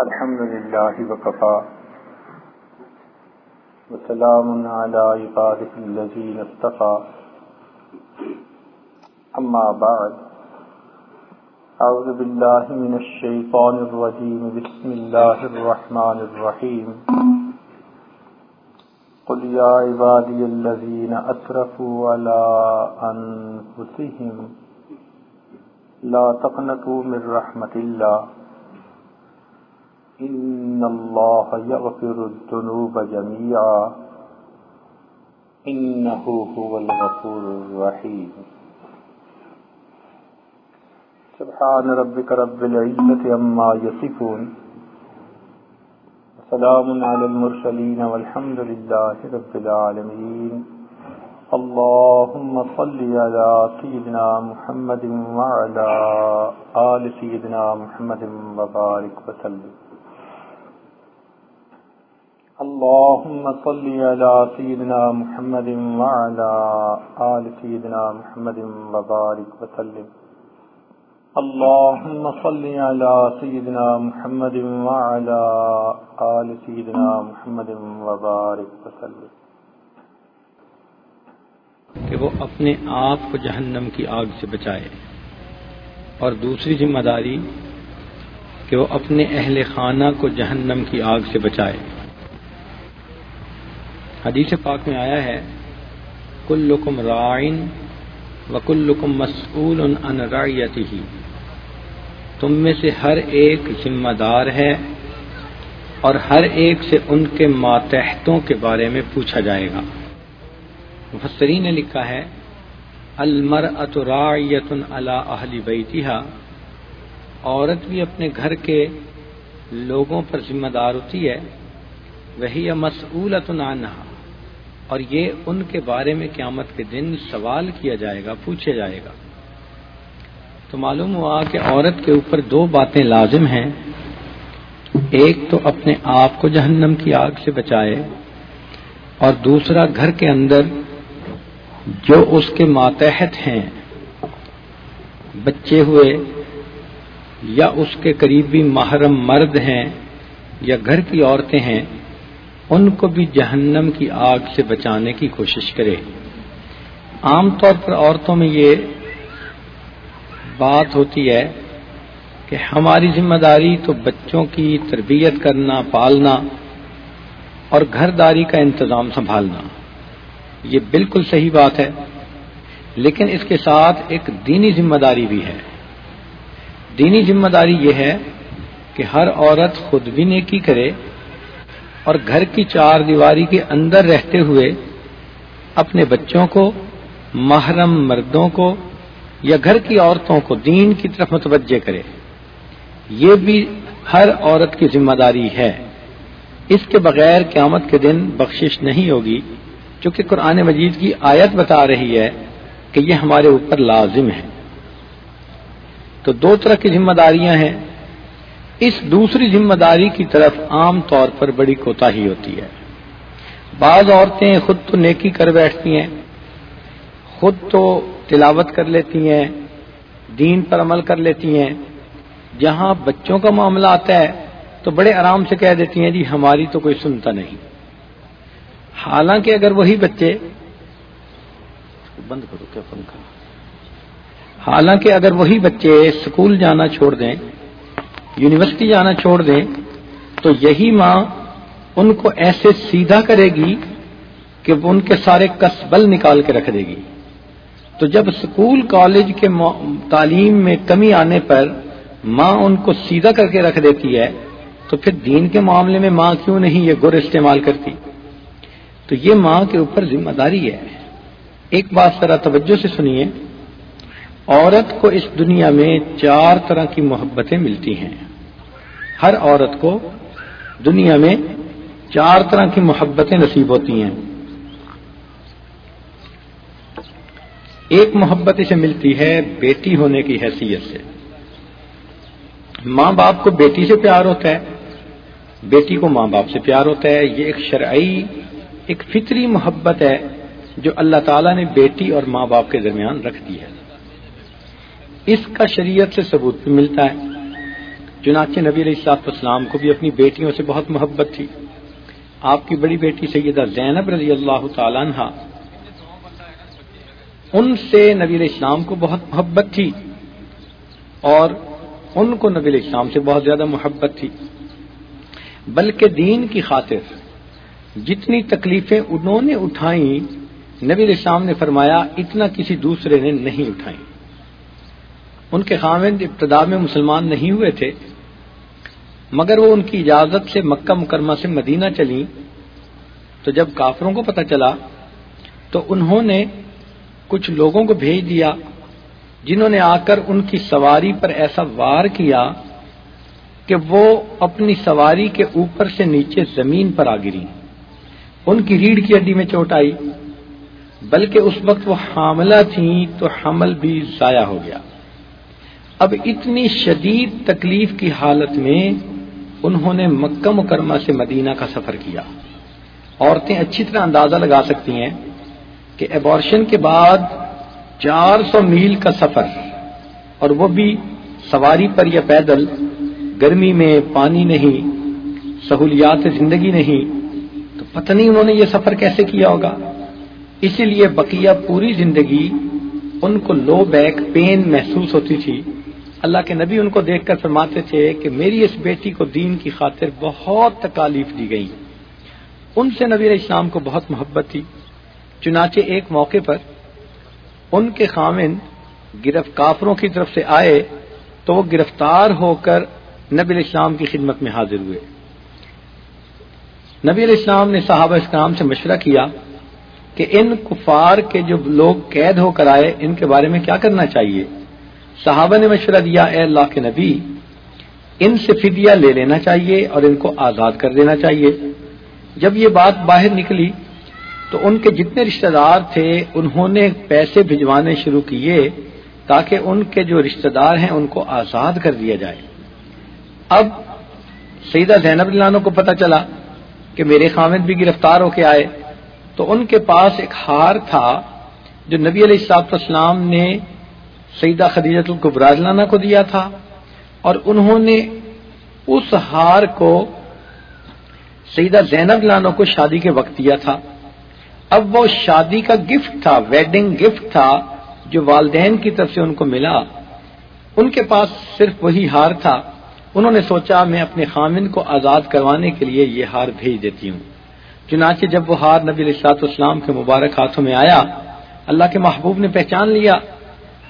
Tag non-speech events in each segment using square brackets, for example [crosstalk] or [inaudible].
الحمد لله وكفى. وسلام على عباده الذين اصطفى. أما بعد. أعوذ بالله من الشيطان الرجيم. بسم الله الرحمن الرحيم. قل يا عبادي الذين أسرفوا على أنفسهم. لا تقنطوا من رحمة الله. إن الله يغفر الذنوب جميعا. إنه هو الغفور الرحيم. سبحان ربك رب العزة عما يصفون. وسلام على المرسلين والحمد لله رب العالمين. اللهم صل على سيدنا محمد وعلى آل سيدنا محمد وبارك وسلم. اللهم صل على سيدنا محمد وعلى آل سيدنا محمد وبارك وسلم. اللهم صل على سيدنا محمد وعلى آل سيدنا محمد وبارك وسلم. کہ وہ اپنے آپ کو جہنم کی آگ سے بچائے اور دوسری ذمہ داری کہ وہ اپنے اہل خانہ کو جہنم کی آگ سے بچائے۔ حدیث پاک میں آیا ہے، کلکم رائن و کلکم مسعول ان رعیتی ہی تم میں سے ہر ایک ذمہ دار ہے اور ہر ایک سے ان کے ماتحتوں کے بارے میں پوچھا جائے گا۔ مفسرین نے لکھا ہے المر اترایت اللہ اہلی بیتیہ عورت بھی اپنے گھر کے لوگوں پر ذمہ دار ہوتی ہے، وہی مسعولت عنہا۔ اور یہ ان کے بارے میں قیامت کے دن سوال کیا جائے گا، پوچھا جائے گا۔ تو معلوم ہوا کہ عورت کے اوپر دو باتیں لازم ہیں۔ ایک تو اپنے آپ کو جہنم کی آگ سے بچائے اور دوسرا گھر کے اندر جو اس کے ماتحت ہیں، بچے ہوئے یا اس کے قریبی محرم مرد ہیں یا گھر کی عورتیں ہیں ان کو بھی جہنم کی آگ سے بچانے کی کوشش کرے۔ عام طور پر عورتوں میں یہ بات ہوتی ہے کہ ہماری ذمہ داری تو بچوں کی تربیت کرنا، پالنا اور گھر داری کا انتظام سنبھالنا۔ یہ بالکل صحیح بات ہے، لیکن اس کے ساتھ ایک دینی ذمہ داری بھی ہے۔ دینی ذمہ داری یہ ہے کہ ہر عورت خود بھی نیکی کرے اور گھر کی چار دیواری کے اندر رہتے ہوئے اپنے بچوں کو، محرم مردوں کو یا گھر کی عورتوں کو دین کی طرف متوجہ کرے۔ یہ بھی ہر عورت کی ذمہ داری ہے۔ اس کے بغیر قیامت کے دن بخشش نہیں ہوگی، چونکہ قرآن مجید کی آیت بتا رہی ہے کہ یہ ہمارے اوپر لازم ہے۔ تو دو طرح کی ذمہ داریاں ہیں۔ اس دوسری ذمہ داری کی طرف عام طور پر بڑی کوتا ہی ہوتی ہے۔ بعض عورتیں خود تو نیکی کر بیٹھتی ہیں، خود تو تلاوت کر لیتی ہیں، دین پر عمل کر لیتی ہیں۔ جہاں بچوں کا معاملہ آتا ہے تو بڑے آرام سے کہہ دیتی ہیں جی ہماری تو کوئی سنتا نہیں۔ حالانکہ اگر وہی بچے، بند کرو کیا پنکھا حالانکہ اگر وہی بچے اسکول جانا چھوڑ دیں یونیورسٹی جانا چھوڑ دیں تو یہی ماں ان کو ایسے سیدھا کرے گی کہ وہ ان کے سارے کسبل نکال کے رکھ دے گی۔ تو جب اسکول کالج کے تعلیم میں کمی آنے پر ماں ان کو سیدھا کر کے رکھ دیتی ہے، تو پھر دین کے معاملے میں ماں کیوں نہیں یہ گر استعمال کرتی؟ تو یہ ماں کے اوپر ذمہ داری ہے۔ ایک بات ذرا توجہ سے سنیے۔ عورت کو اس دنیا میں چار طرح کی محبتیں ملتی ہیں۔ ہر عورت کو دنیا میں چار طرح کی محبتیں نصیب ہوتی ہیں۔ ایک محبت اسے ملتی ہے بیٹی ہونے کی حیثیت سے۔ ماں باپ کو بیٹی سے پیار ہوتا ہے۔ بیٹی کو ماں باپ سے پیار ہوتا ہے۔ یہ ایک شرعی، ایک فطری محبت ہے جو اللہ تعالیٰ نے بیٹی اور ماں باپ کے درمیان رکھ دی ہے۔ اس کا شریعت سے ثبوت بھی ملتا ہے۔ چنانچہ نبی علیہ السلاط اسلام کو بھی اپنی بیٹیوں سے بہت محبت تھی۔ آپ کی بڑی بیٹی سیدہ زینب رضی اللہ تعالیٰ عنہ، ان سے نبی علیہ السلام کو بہت محبت تھی اور ان کو نبی علیہ السلام سے بہت زیادہ محبت تھی۔ بلکہ دین کی خاطر جتنی تکلیفیں انہوں نے اٹھائیں، نبی علیہ السلام نے فرمایا، اتنا کسی دوسرے نے نہیں اٹھائیں۔ ان کے خامد ابتدا میں مسلمان نہیں ہوئے تھے، مگر وہ ان کی اجازت سے مکہ مکرمہ سے مدینہ چلی۔ تو جب کافروں کو پتہ چلا، تو انہوں نے کچھ لوگوں کو بھیج دیا، جنہوں نے آ کر ان کی سواری پر ایسا وار کیا کہ وہ اپنی سواری کے اوپر سے نیچے زمین پر آ گری۔ ان کی ریڑھ کی ہڈی میں چوٹ آئی، بلکہ اس وقت وہ حاملہ تھیں تو حمل بھی ضائع ہو گیا۔ اب اتنی شدید تکلیف کی حالت میں انہوں نے مکہ مکرمہ سے مدینہ کا سفر کیا۔ عورتیں اچھی طرح اندازہ لگا سکتی ہیں کہ ایبارشن کے بعد چار سو میل کا سفر اور وہ بھی سواری پر یا پیدل، گرمی میں پانی نہیں، سہولیات زندگی نہیں، تو پتہ نہیں انہوں نے یہ سفر کیسے کیا ہوگا۔ اسی لیے بقیہ پوری زندگی ان کو لو بیک پین محسوس ہوتی تھی۔ اللہ کے نبی ان کو دیکھ کر فرماتے تھے کہ میری اس بیٹی کو دین کی خاطر بہت تکالیف دی گئی۔ ان سے نبی علیہ السلام کو بہت محبت تھی۔ چنانچہ ایک موقع پر ان کے خامن گرفت کافروں کی طرف سے آئے تو وہ گرفتار ہو کر نبی علیہ السلام کی خدمت میں حاضر ہوئے۔ نبی علیہ السلام نے صحابہ اسلام سے مشورہ کیا کہ ان کفار کے جو لوگ قید ہو کر آئے، ان کے بارے میں کیا کرنا چاہیے؟ صحابہ نے مشورہ دیا، اے اللہ کے نبی، ان سے فدیہ لے لینا چاہیے اور ان کو آزاد کر دینا چاہیے۔ جب یہ بات باہر نکلی تو ان کے جتنے رشتہ دار تھے، انہوں نے پیسے بھجوانے شروع کیے تاکہ ان کے جو رشتہ دار ہیں ان کو آزاد کر دیا جائے۔ اب سیدہ زینب لانوں کو پتا چلا کہ میرے خامد بھی گرفتار ہو کے آئے، تو ان کے پاس ایک ہار تھا جو نبی علیہ السلاط اسلام نے سیدہ خدیجت القبراجلانہ کو دیا تھا اور انہوں نے اس ہار کو سیدہ زینب لانو کو شادی کے وقت دیا تھا۔ اب وہ شادی کا گفٹ تھا ویڈنگ گفٹ تھا جو والدین کی طرف سے ان کو ملا۔ ان کے پاس صرف وہی ہار تھا۔ انہوں نے سوچا، میں اپنے خامن کو آزاد کروانے کے لیے یہ ہار بھیج دیتی ہوں۔ چنانچہ جب وہ ہار نبی السلاط اسلام کے مبارک ہاتھوں میں آیا، اللہ کے محبوب نے پہچان لیا۔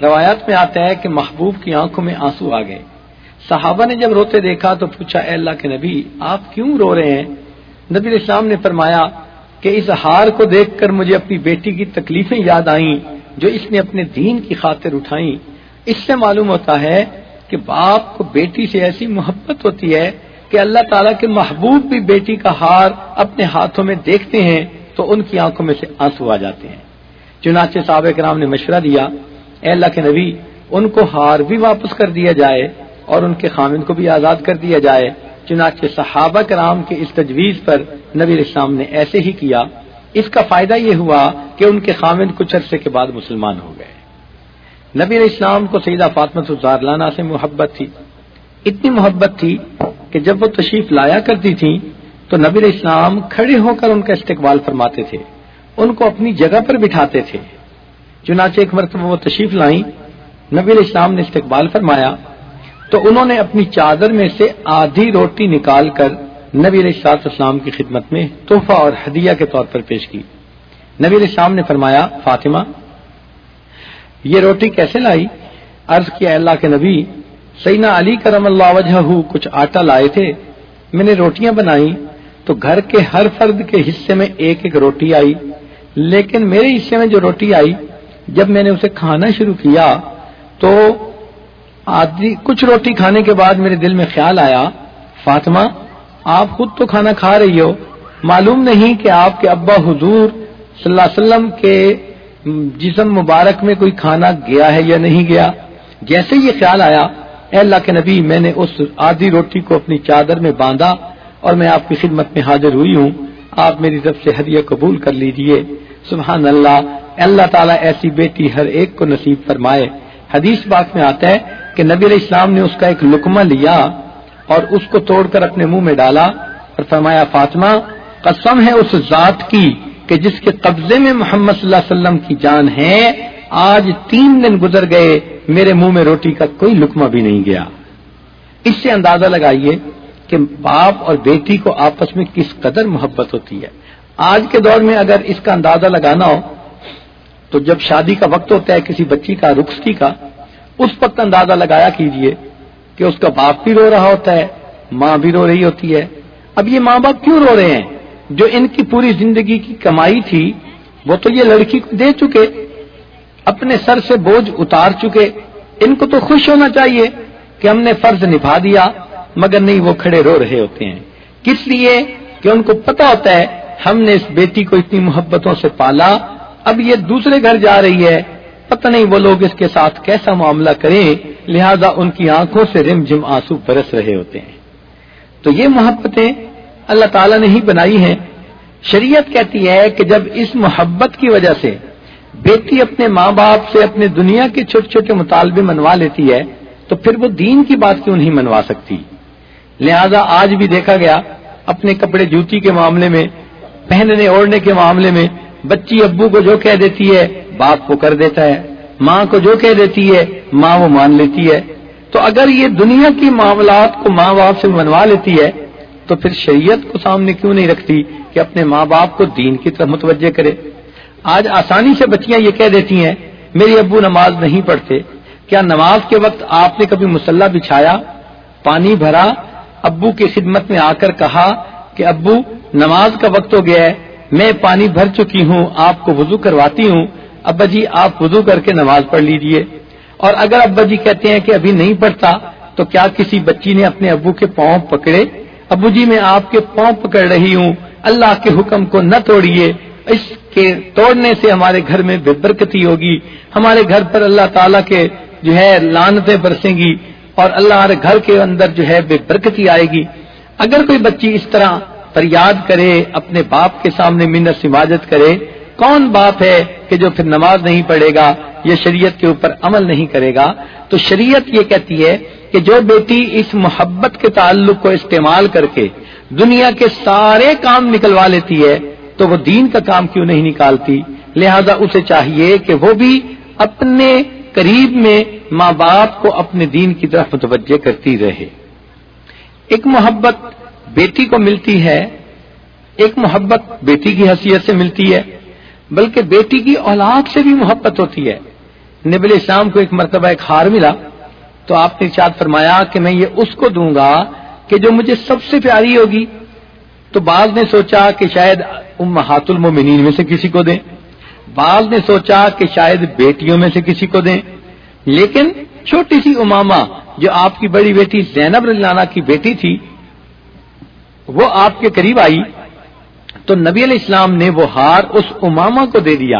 روایات میں آتا ہے کہ محبوب کی آنکھوں میں آنسو آ گئے۔ صحابہ نے جب روتے دیکھا تو پوچھا، اے اللہ کے نبی، آپ کیوں رو رہے ہیں؟ نبی اسلام نے فرمایا کہ اس ہار کو دیکھ کر مجھے اپنی بیٹی کی تکلیفیں یاد آئیں، جو اس نے اپنے دین کی خاطر اٹھائیں۔ اس سے معلوم ہوتا ہے کہ باپ کو بیٹی سے ایسی محبت ہوتی ہے کہ اللہ تعالیٰ کے محبوب بھی بیٹی کا ہار اپنے ہاتھوں میں دیکھتے ہیں تو ان کی آنکھوں میں سے آنسو آ جاتے ہیں۔ چنانچہ صحابہ کرام نے مشورہ دیا اے اللہ کے نبی، ان کو ہار بھی واپس کر دیا جائے اور ان کے خامن کو بھی آزاد کر دیا جائے۔ چنانچہ صحابہ کرام کے اس تجویز پر نبی اسلام نے ایسے ہی کیا۔ اس کا فائدہ یہ ہوا کہ ان کے خامن کچھ عرصے کے بعد مسلمان ہو گئے۔ نبی علیہ السلام کو سیدہ فاطمت زارلانہ سے محبت تھی۔ اتنی محبت تھی کہ جب وہ تشریف لایا کرتی تھی تو نبی علیہ السلام کھڑے ہو کر ان کا استقبال فرماتے تھے۔ ان کو اپنی جگہ پر بٹھاتے تھے۔ چنانچہ ایک مرتبہ وہ تشریف لائیں۔ نبی علیہ السلام نے استقبال فرمایا۔ تو انہوں نے اپنی چادر میں سے آدھی روٹی نکال کر نبی علیہ السلاط اسلام کی خدمت میں تحفہ اور ہدیہ کے طور پر پیش کی۔ نبی علیہ السلام نے فرمایا، فاطمہ، یہ روٹی کیسے لائی؟ عرض کیا اللہ کے نبی سینا علی کرم اللہ وجہ کچھ آٹا لائے تھے، میں نے روٹیاں بنائی، تو گھر کے ہر فرد کے حصے میں ایک ایک روٹی آئی، لیکن میرے حصے میں جو روٹی آئی جب میں نے اسے کھانا شروع کیا تو آدھی کچھ روٹی کھانے کے بعد میرے دل میں خیال آیا، فاطمہ، آپ خود تو کھانا کھا رہی ہو۔ معلوم نہیں کہ آپ کے ابا حضور صلی اللہ علیہ وسلم کے جسم مبارک میں کوئی کھانا گیا ہے یا نہیں گیا۔ جیسے یہ خیال آیا، اے اللہ کے نبی، میں نے اس آدھی روٹی کو اپنی چادر میں باندھا اور میں آپ کی خدمت میں حاضر ہوئی ہوں۔ آپ میری طرف سے ہدیہ قبول کر لیجیے۔ سبحان اللہ اللہ تعالیٰ ایسی بیٹی ہر ایک کو نصیب فرمائے۔ حدیث بات میں آتا ہے کہ نبی علیہ السلام نے اس کا ایک لکمہ لیا اور اس کو توڑ کر اپنے منہ میں ڈالا اور فرمایا، فاطمہ، قسم ہے اس ذات کی کہ جس کے قبضے میں محمد صلی اللہ علیہ وسلم کی جان ہے، آج تین دن گزر گئے، میرے منہ میں روٹی کا کوئی لکمہ بھی نہیں گیا۔ اس سے اندازہ لگائیے کہ باپ اور بیٹی کو آپس میں کس قدر محبت ہوتی ہے۔ آج کے دور میں اگر اس کا اندازہ لگانا ہو، تو جب شادی کا وقت ہوتا ہے کسی بچی کا، رخصتی کا، اس وقت اندازہ لگایا کیجیے کہ اس کا باپ بھی رو رہا ہوتا ہے، ماں بھی رو رہی ہوتی ہے۔ اب یہ ماں باپ کیوں رو رہے ہیں؟ جو ان کی پوری زندگی کی کمائی تھی، وہ تو یہ لڑکی کو دے چکے، اپنے سر سے بوجھ اتار چکے۔ ان کو تو خوش ہونا چاہیے کہ ہم نے فرض نبھا دیا، مگر نہیں وہ کھڑے رو رہے ہوتے ہیں۔ کس لیے؟ کہ ان کو پتا ہوتا ہے ہم نے اس بیٹی کو اتنی محبتوں سے پالا، اب یہ دوسرے گھر جا رہی ہے۔ پتہ نہیں وہ لوگ اس کے ساتھ کیسا معاملہ کریں، لہذا ان کی آنکھوں سے رم جم آنسو برس رہے ہوتے ہیں۔ تو یہ محبتیں اللہ تعالیٰ نے ہی بنائی ہیں۔ شریعت کہتی ہے کہ جب اس محبت کی وجہ سے بیٹی اپنے ماں باپ سے اپنے دنیا کے چھوٹے چھوٹے مطالبے منوا لیتی ہے، تو پھر وہ دین کی بات کیوں نہیں منوا سکتی؟ لہذا آج بھی دیکھا گیا، اپنے کپڑے جوتی کے معاملے میں پہننے اوڑھنے کے معاملے میں بچی ابو کو جو کہہ دیتی ہے، باپ کو کر دیتا ہے، ماں کو جو کہہ دیتی ہے، ماں وہ مان لیتی ہے۔ تو اگر یہ دنیا کی معاملات کو ماں باپ سے منوا لیتی ہے، تو پھر شریعت کو سامنے کیوں نہیں رکھتی کہ اپنے ماں باپ کو دین کی طرف متوجہ کرے؟ آج آسانی سے بچیاں یہ کہہ دیتی ہیں، میری ابو نماز نہیں پڑھتے، کیا نماز کے وقت آپ نے کبھی مسلح بچھایا؟ پانی بھرا، ابو کی خدمت میں آ کر کہا کہ ابو نماز کا وقت ہو گیا ہے، میں پانی بھر چکی ہوں، آپ کو وضو کرواتی ہوں۔ ابا جی آپ وضو کر کے نماز پڑھ لیجیے۔ اور اگر ابا جی کہتے ہیں کہ ابھی نہیں پڑھتا، تو کیا کسی بچی نے اپنے ابو کے پاؤں پکڑے؟ ابو جی میں آپ کے پاؤں پکڑ رہی ہوں۔ اللہ کے حکم کو نہ توڑیے۔ اس کے توڑنے سے ہمارے گھر میں بے برکتی ہوگی۔ ہمارے گھر پر اللہ تعالیٰ کے جو ہے لانتیں برسیں گی اور اللہ گھر کے اندر جو ہے بے برکتی آئے گی۔ اگر کوئی بچی اس طرح فریاد کرے اپنے باپ کے سامنے منت سماجت کرے کون باپ ہے کہ جو پھر نماز نہیں پڑھے گا یا شریعت کے اوپر عمل نہیں کرے گا؟ تو شریعت یہ کہتی ہے کہ جو بیٹی اس محبت کے تعلق کو استعمال کر کے دنیا کے سارے کام نکلوا لیتی ہے، تو وہ دین کا کام کیوں نہیں نکالتی؟ لہذا اسے چاہیے کہ وہ بھی اپنے قریب میں ماں باپ کو اپنے دین کی طرف متوجہ کرتی رہے۔ ایک محبت بیٹی کو ملتی ہے، ایک محبت بیٹی کی حیثیت سے ملتی ہے، بلکہ بیٹی کی اولاد سے بھی محبت ہوتی ہے۔ نبل اسلام کو ایک مرتبہ ایک ہار ملا، تو آپ نے ارشاد فرمایا کہ میں یہ اس کو دوں گا کہ جو مجھے سب سے پیاری ہوگی۔ تو بعض نے سوچا کہ شاید امہات المومنین میں سے کسی کو دیں۔ بعض نے سوچا کہ شاید بیٹیوں میں سے کسی کو دیں۔ لیکن چھوٹی سی اماما جو آپ کی بڑی بیٹی زینب رلانا کی بیٹی تھی وہ آپ کے قریب آئی تو نبی علیہ السلام نے وہ ہار اس اماما کو دے دیا۔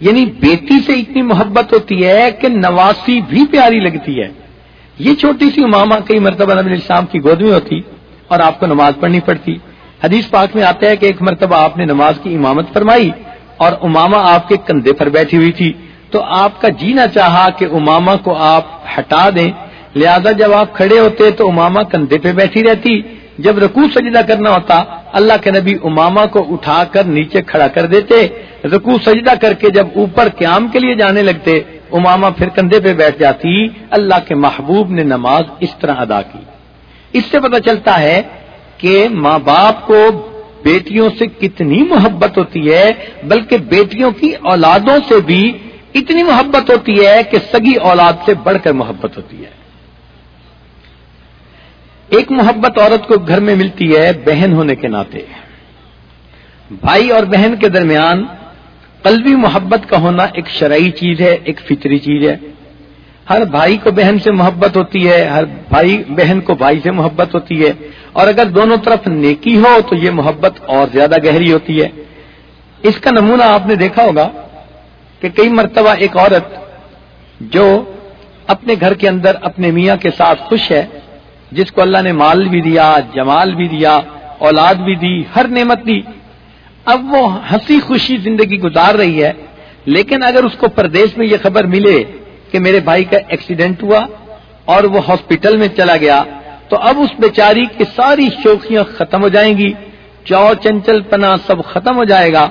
یعنی بیٹی سے اتنی محبت ہوتی ہے کہ نواسی بھی پیاری لگتی ہے۔ یہ چھوٹی سی اماما کئی مرتبہ نبی علیہ السلام کی گود میں ہوتی اور آپ کو نماز پڑھنی پڑتی۔ حدیث پاک میں آتا ہے کہ ایک مرتبہ آپ نے نماز کی امامت فرمائی اور اماما آپ کے کندھے پر بیٹھی ہوئی تھی۔ تو آپ کا جینا چاہا کہ اماما کو آپ ہٹا دیں۔ لہذا جب آپ کھڑے ہوتے تو اماما کندھے پہ بیٹھی رہتی۔ جب رکو سجدہ کرنا ہوتا، اللہ کے نبی اماما کو اٹھا کر نیچے کھڑا کر دیتے۔ رکو سجدہ کر کے جب اوپر قیام کے لیے جانے لگتے اماما پھر کندھے پہ بیٹھ جاتی۔ اللہ کے محبوب نے نماز اس طرح ادا کی۔ اس سے پتہ چلتا ہے کہ ماں باپ کو بیٹیوں سے کتنی محبت ہوتی ہے، بلکہ بیٹیوں کی اولادوں سے بھی اتنی محبت ہوتی ہے کہ سگی اولاد سے بڑھ کر محبت ہوتی ہے۔ ایک محبت عورت کو گھر میں ملتی ہے بہن ہونے کے ناطے۔ بھائی اور بہن کے درمیان قلبی محبت کا ہونا ایک شرعی چیز ہے، ایک فطری چیز ہے۔ ہر بھائی کو بہن سے محبت ہوتی ہے، ہر بھائی بہن کو بھائی سے محبت ہوتی ہے۔ اور اگر دونوں طرف نیکی ہو تو یہ محبت اور زیادہ گہری ہوتی ہے۔ اس کا نمونہ آپ نے دیکھا ہوگا کہ کئی مرتبہ ایک عورت جو اپنے گھر کے اندر اپنے میاں کے ساتھ خوش ہے جس کو اللہ نے مال بھی دیا، جمال بھی دیا، اولاد بھی دی، ہر نعمت دی۔ اب وہ ہنسی خوشی زندگی گزار رہی ہے، لیکن اگر اس کو پردیش میں یہ خبر ملے کہ میرے بھائی کا ایکسیڈنٹ ہوا اور وہ ہاسپٹل میں چلا گیا، تو اب اس بیچاری کی ساری شوقیاں ختم ہو جائیں گی۔ چو چنچل پنا سب ختم ہو جائے گا،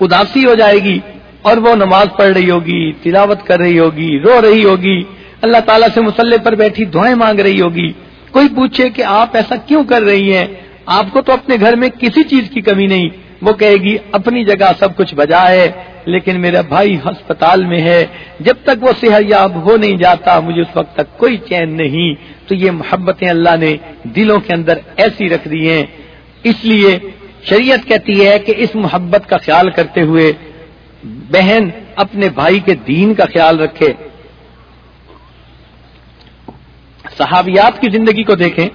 اداسی ہو جائے گی اور وہ نماز پڑھ رہی ہوگی، تلاوت کر رہی ہوگی، رو رہی ہوگی۔ اللہ تعالیٰ سے مسلح پر بیٹھی دعائیں مانگ رہی ہوگی۔ کوئی پوچھے کہ آپ ایسا کیوں کر رہی ہیں؟ آپ کو تو اپنے گھر میں کسی چیز کی کمی نہیں۔ وہ کہے گی، اپنی جگہ سب کچھ بجا ہے، لیکن میرا بھائی ہسپتال میں ہے۔ جب تک وہ صحت یاب ہو نہیں جاتا، مجھے اس وقت تک کوئی چین نہیں۔ تو یہ محبتیں اللہ نے دلوں کے اندر ایسی رکھ دی ہیں۔ اس لیے شریعت کہتی ہے کہ اس محبت کا خیال کرتے ہوئے بہن اپنے بھائی کے دین کا خیال رکھے۔ صحابیات کی زندگی کو دیکھیں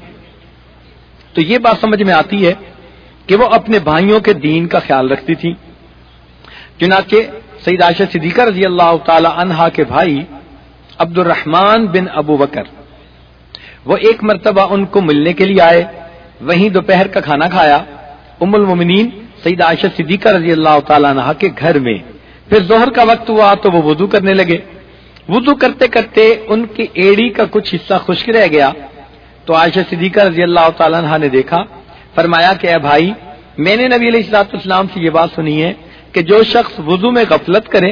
تو یہ بات سمجھ میں آتی ہے کہ وہ اپنے بھائیوں کے دین کا خیال رکھتی تھی۔ چنانچہ سعید عائشہ صدیقہ رضی اللہ تعالی عنہا کے بھائی عبد الرحمان بن ابو بکر، وہ ایک مرتبہ ان کو ملنے کے لیے آئے، وہیں دوپہر کا کھانا کھایا۔ ام المومنین سعید عائشہ صدیقہ رضی اللہ تعالی عنہ کے گھر میں۔ پھر ظہر کا وقت ہوا تو وہ وضو کرنے لگے۔ وضو کرتے کرتے ان کی ایڑی کا کچھ حصہ خشک رہ گیا۔ تو عائشہ صدیقہ رضی اللہ تعالیٰ عنہ نے دیکھا، فرمایا کہ اے بھائی، میں نے نبی علیہ السلاط اسلام سے یہ بات سنی ہے کہ جو شخص وضو میں غفلت کرے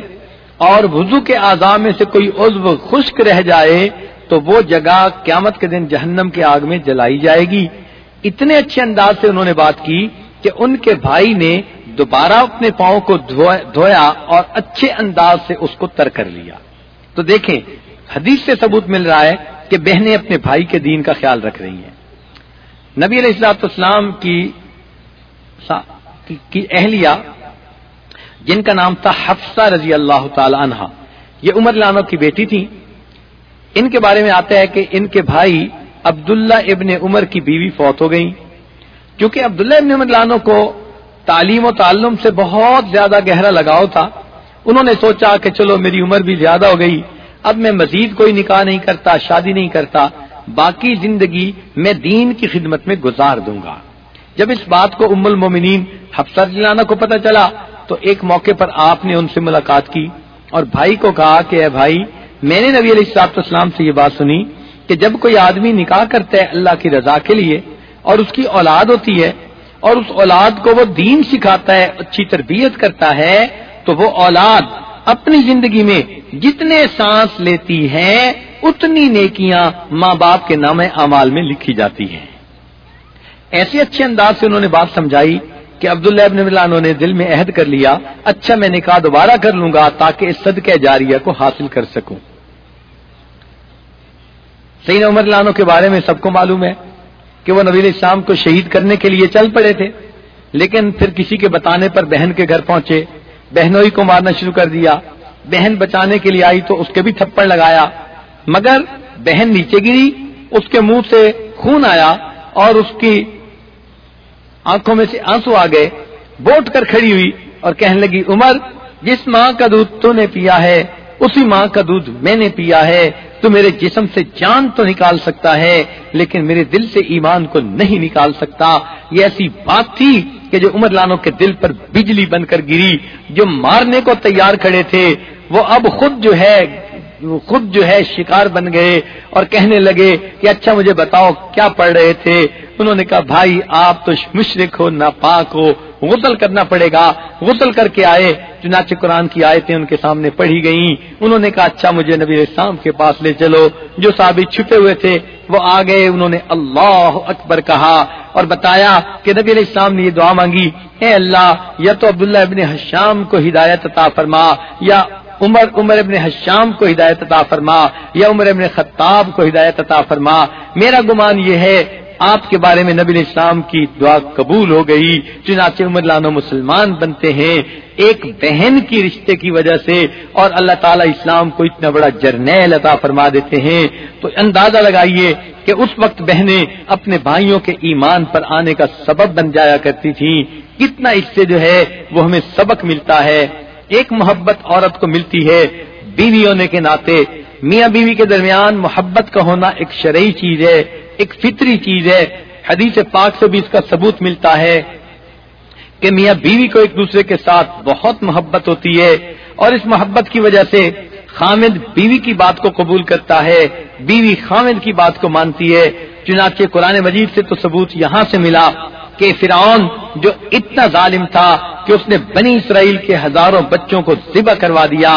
اور وضو کے اعضاء میں سے کوئی عضو خشک رہ جائے، تو وہ جگہ قیامت کے دن جہنم کے آگ میں جلائی جائے گی۔ اتنے اچھے انداز سے انہوں نے بات کی کہ ان کے بھائی نے دوبارہ اپنے پاؤں کو دھویا اور اچھے انداز سے اس کو تر کر لیا۔ تو دیکھیں، حدیث سے ثبوت مل رہا ہے کہ بہنیں اپنے بھائی کے دین کا خیال رکھ رہی ہیں۔ نبی علیہ السلاط اسلام کی کی اہلیہ، جن کا نام تھا حفصہ رضی اللہ تعالی عنہ، یہ عمر لانو کی بیٹی تھی ان کے بارے میں آتا ہے کہ ان کے بھائی عبداللہ ابن عمر کی بیوی فوت ہو گئی کیونکہ عبداللہ ابن عمر لانو کو تعلیم و تعلم سے بہت زیادہ گہرا لگاؤ تھا انہوں نے سوچا کہ چلو میری عمر بھی زیادہ ہو گئی، اب میں مزید کوئی نکاح نہیں کرتا، شادی نہیں کرتا، باقی زندگی میں دین کی خدمت میں گزار دوں گا۔ جب اس بات کو ام المومنین حفصہ جلانا کو پتہ چلا، تو ایک موقع پر آپ نے ان سے ملاقات کی اور بھائی کو کہا کہ اے بھائی، میں نے نبی علیہ السلاط اسلام سے یہ بات سنی کہ جب کوئی آدمی نکاح کرتا ہے اللہ کی رضا کے لیے اور اس کی اولاد ہوتی ہے اور اس اولاد کو وہ دین سکھاتا ہے، اچھی تربیت کرتا ہے تو وہ اولاد اپنی زندگی میں جتنے سانس لیتی ہے اتنی نیکیاں ماں باپ کے نام اعمال میں لکھی جاتی ہیں۔ ایسے اچھے انداز سے انہوں نے بات سمجھائی کہ عبداللہ ابن ملانوں نے دل میں عہد کر لیا اچھا میں نکاح دوبارہ کر لوں گا تاکہ اس صدقہ جاریہ کو حاصل کر سکوں۔ سین عمر لانوں کے بارے میں سب کو معلوم ہے کہ وہ نبی السلام کو شہید کرنے کے لیے چل پڑے تھے، لیکن پھر کسی کے بتانے پر بہن کے گھر پہنچے۔ بہنوئی کو مارنا شروع کر دیا۔ بہن بچانے کے لیے آئی تو اس کے بھی تھپڑ لگایا۔ مگر بہن نیچے گری، اس کے منہ سے خون آیا اور اس کی آنکھوں میں سے آنسو آ گئے۔ بوٹ کر کھڑی ہوئی اور کہنے لگی، عمر، جس ماں کا دودھ تو نے پیا ہے، اسی ماں کا دودھ میں نے پیا ہے۔ تو میرے جسم سے جان تو نکال سکتا ہے، لیکن میرے دل سے ایمان کو نہیں نکال سکتا۔ یہ ایسی بات تھی کہ جو عمر لانوں کے دل پر بجلی بن کر گری، جو مارنے کو تیار کھڑے تھے، وہ اب خود جو ہے خود جو ہے شکار بن گئے اور کہنے لگے کہ اچھا مجھے بتاؤ کیا پڑھ رہے تھے؟ انہوں نے کہا، بھائی، آپ تو مشرق ہو ناپاک ہو، غسل کرنا پڑے گا. غسل کر کے آئے، چنانچہ قرآن کی آیتیں ان کے سامنے پڑھی گئیں۔ انہوں نے کہا اچھا مجھے نبی اسلام کے پاس لے چلو. جو ثابت چھپے ہوئے تھے، وہ آ گئے، انہوں نے اللہ اکبر کہا اور بتایا کہ نبی علیہ السلام نے یہ دعا مانگی، اے اللہ، یا تو عبداللہ ابن حشام کو ہدایت عطا فرما، یا عمر عمر ابن حشام کو ہدایت عطا فرما یا عمر ابن خطاب کو ہدایت عطا فرما۔ میرا گمان یہ ہے، آپ کے بارے میں نبی اسلام کی دعا قبول ہو گئی، چنانچہ عمر لانو مسلمان بنتے ہیں۔ ایک بہن کی رشتے کی وجہ سے اور اللہ تعالیٰ اسلام کو اتنا بڑا جرنیل عطا فرما دیتے ہیں۔ تو اندازہ لگائیے کہ اس وقت بہنیں اپنے بھائیوں کے ایمان پر آنے کا سبب بن جایا کرتی تھیں۔ کتنا اس سے جو ہے وہ ہمیں سبق ملتا ہے۔ ایک محبت عورت کو ملتی ہے بیوی ہونے کے ناطے۔ میاں بیوی کے درمیان محبت کا ہونا ایک شرعی چیز ہے، ایک فطری چیز ہے۔ حدیث پاک سے بھی اس کا ثبوت ملتا ہے کہ میاں بیوی کو ایک دوسرے کے ساتھ بہت محبت ہوتی ہے اور اس محبت کی وجہ سے خامد بیوی کی بات کو قبول کرتا ہے۔ بیوی خامد کی بات کو مانتی ہے۔ چنانچہ قرآن مجید سے تو ثبوت یہاں سے ملا۔ کہ فرعون جو اتنا ظالم تھا کہ اس نے بنی اسرائیل کے ہزاروں بچوں کو ذبح کروا دیا،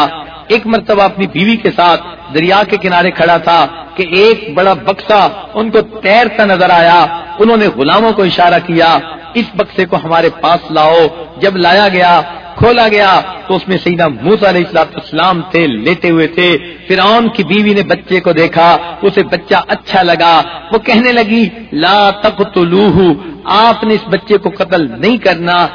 ایک مرتبہ اپنی بیوی کے ساتھ دریا کے کنارے کھڑا تھا کہ ایک بڑا بکسا ان کو تیرتا نظر آیا، انہوں نے غلاموں کو اشارہ کیا، اس بکسے کو ہمارے پاس لاؤ۔ جب لایا گیا، کھولا گیا، تو اس میں سیدہ موسا علیہ السلام اسلام تھے، لیتے ہوئے تھے۔ فرعون کی بیوی نے بچے کو دیکھا، اسے بچہ اچھا لگا۔ وہ کہنے لگی، لا تک تو آپ نے اس بچے کو قتل نہیں کرنا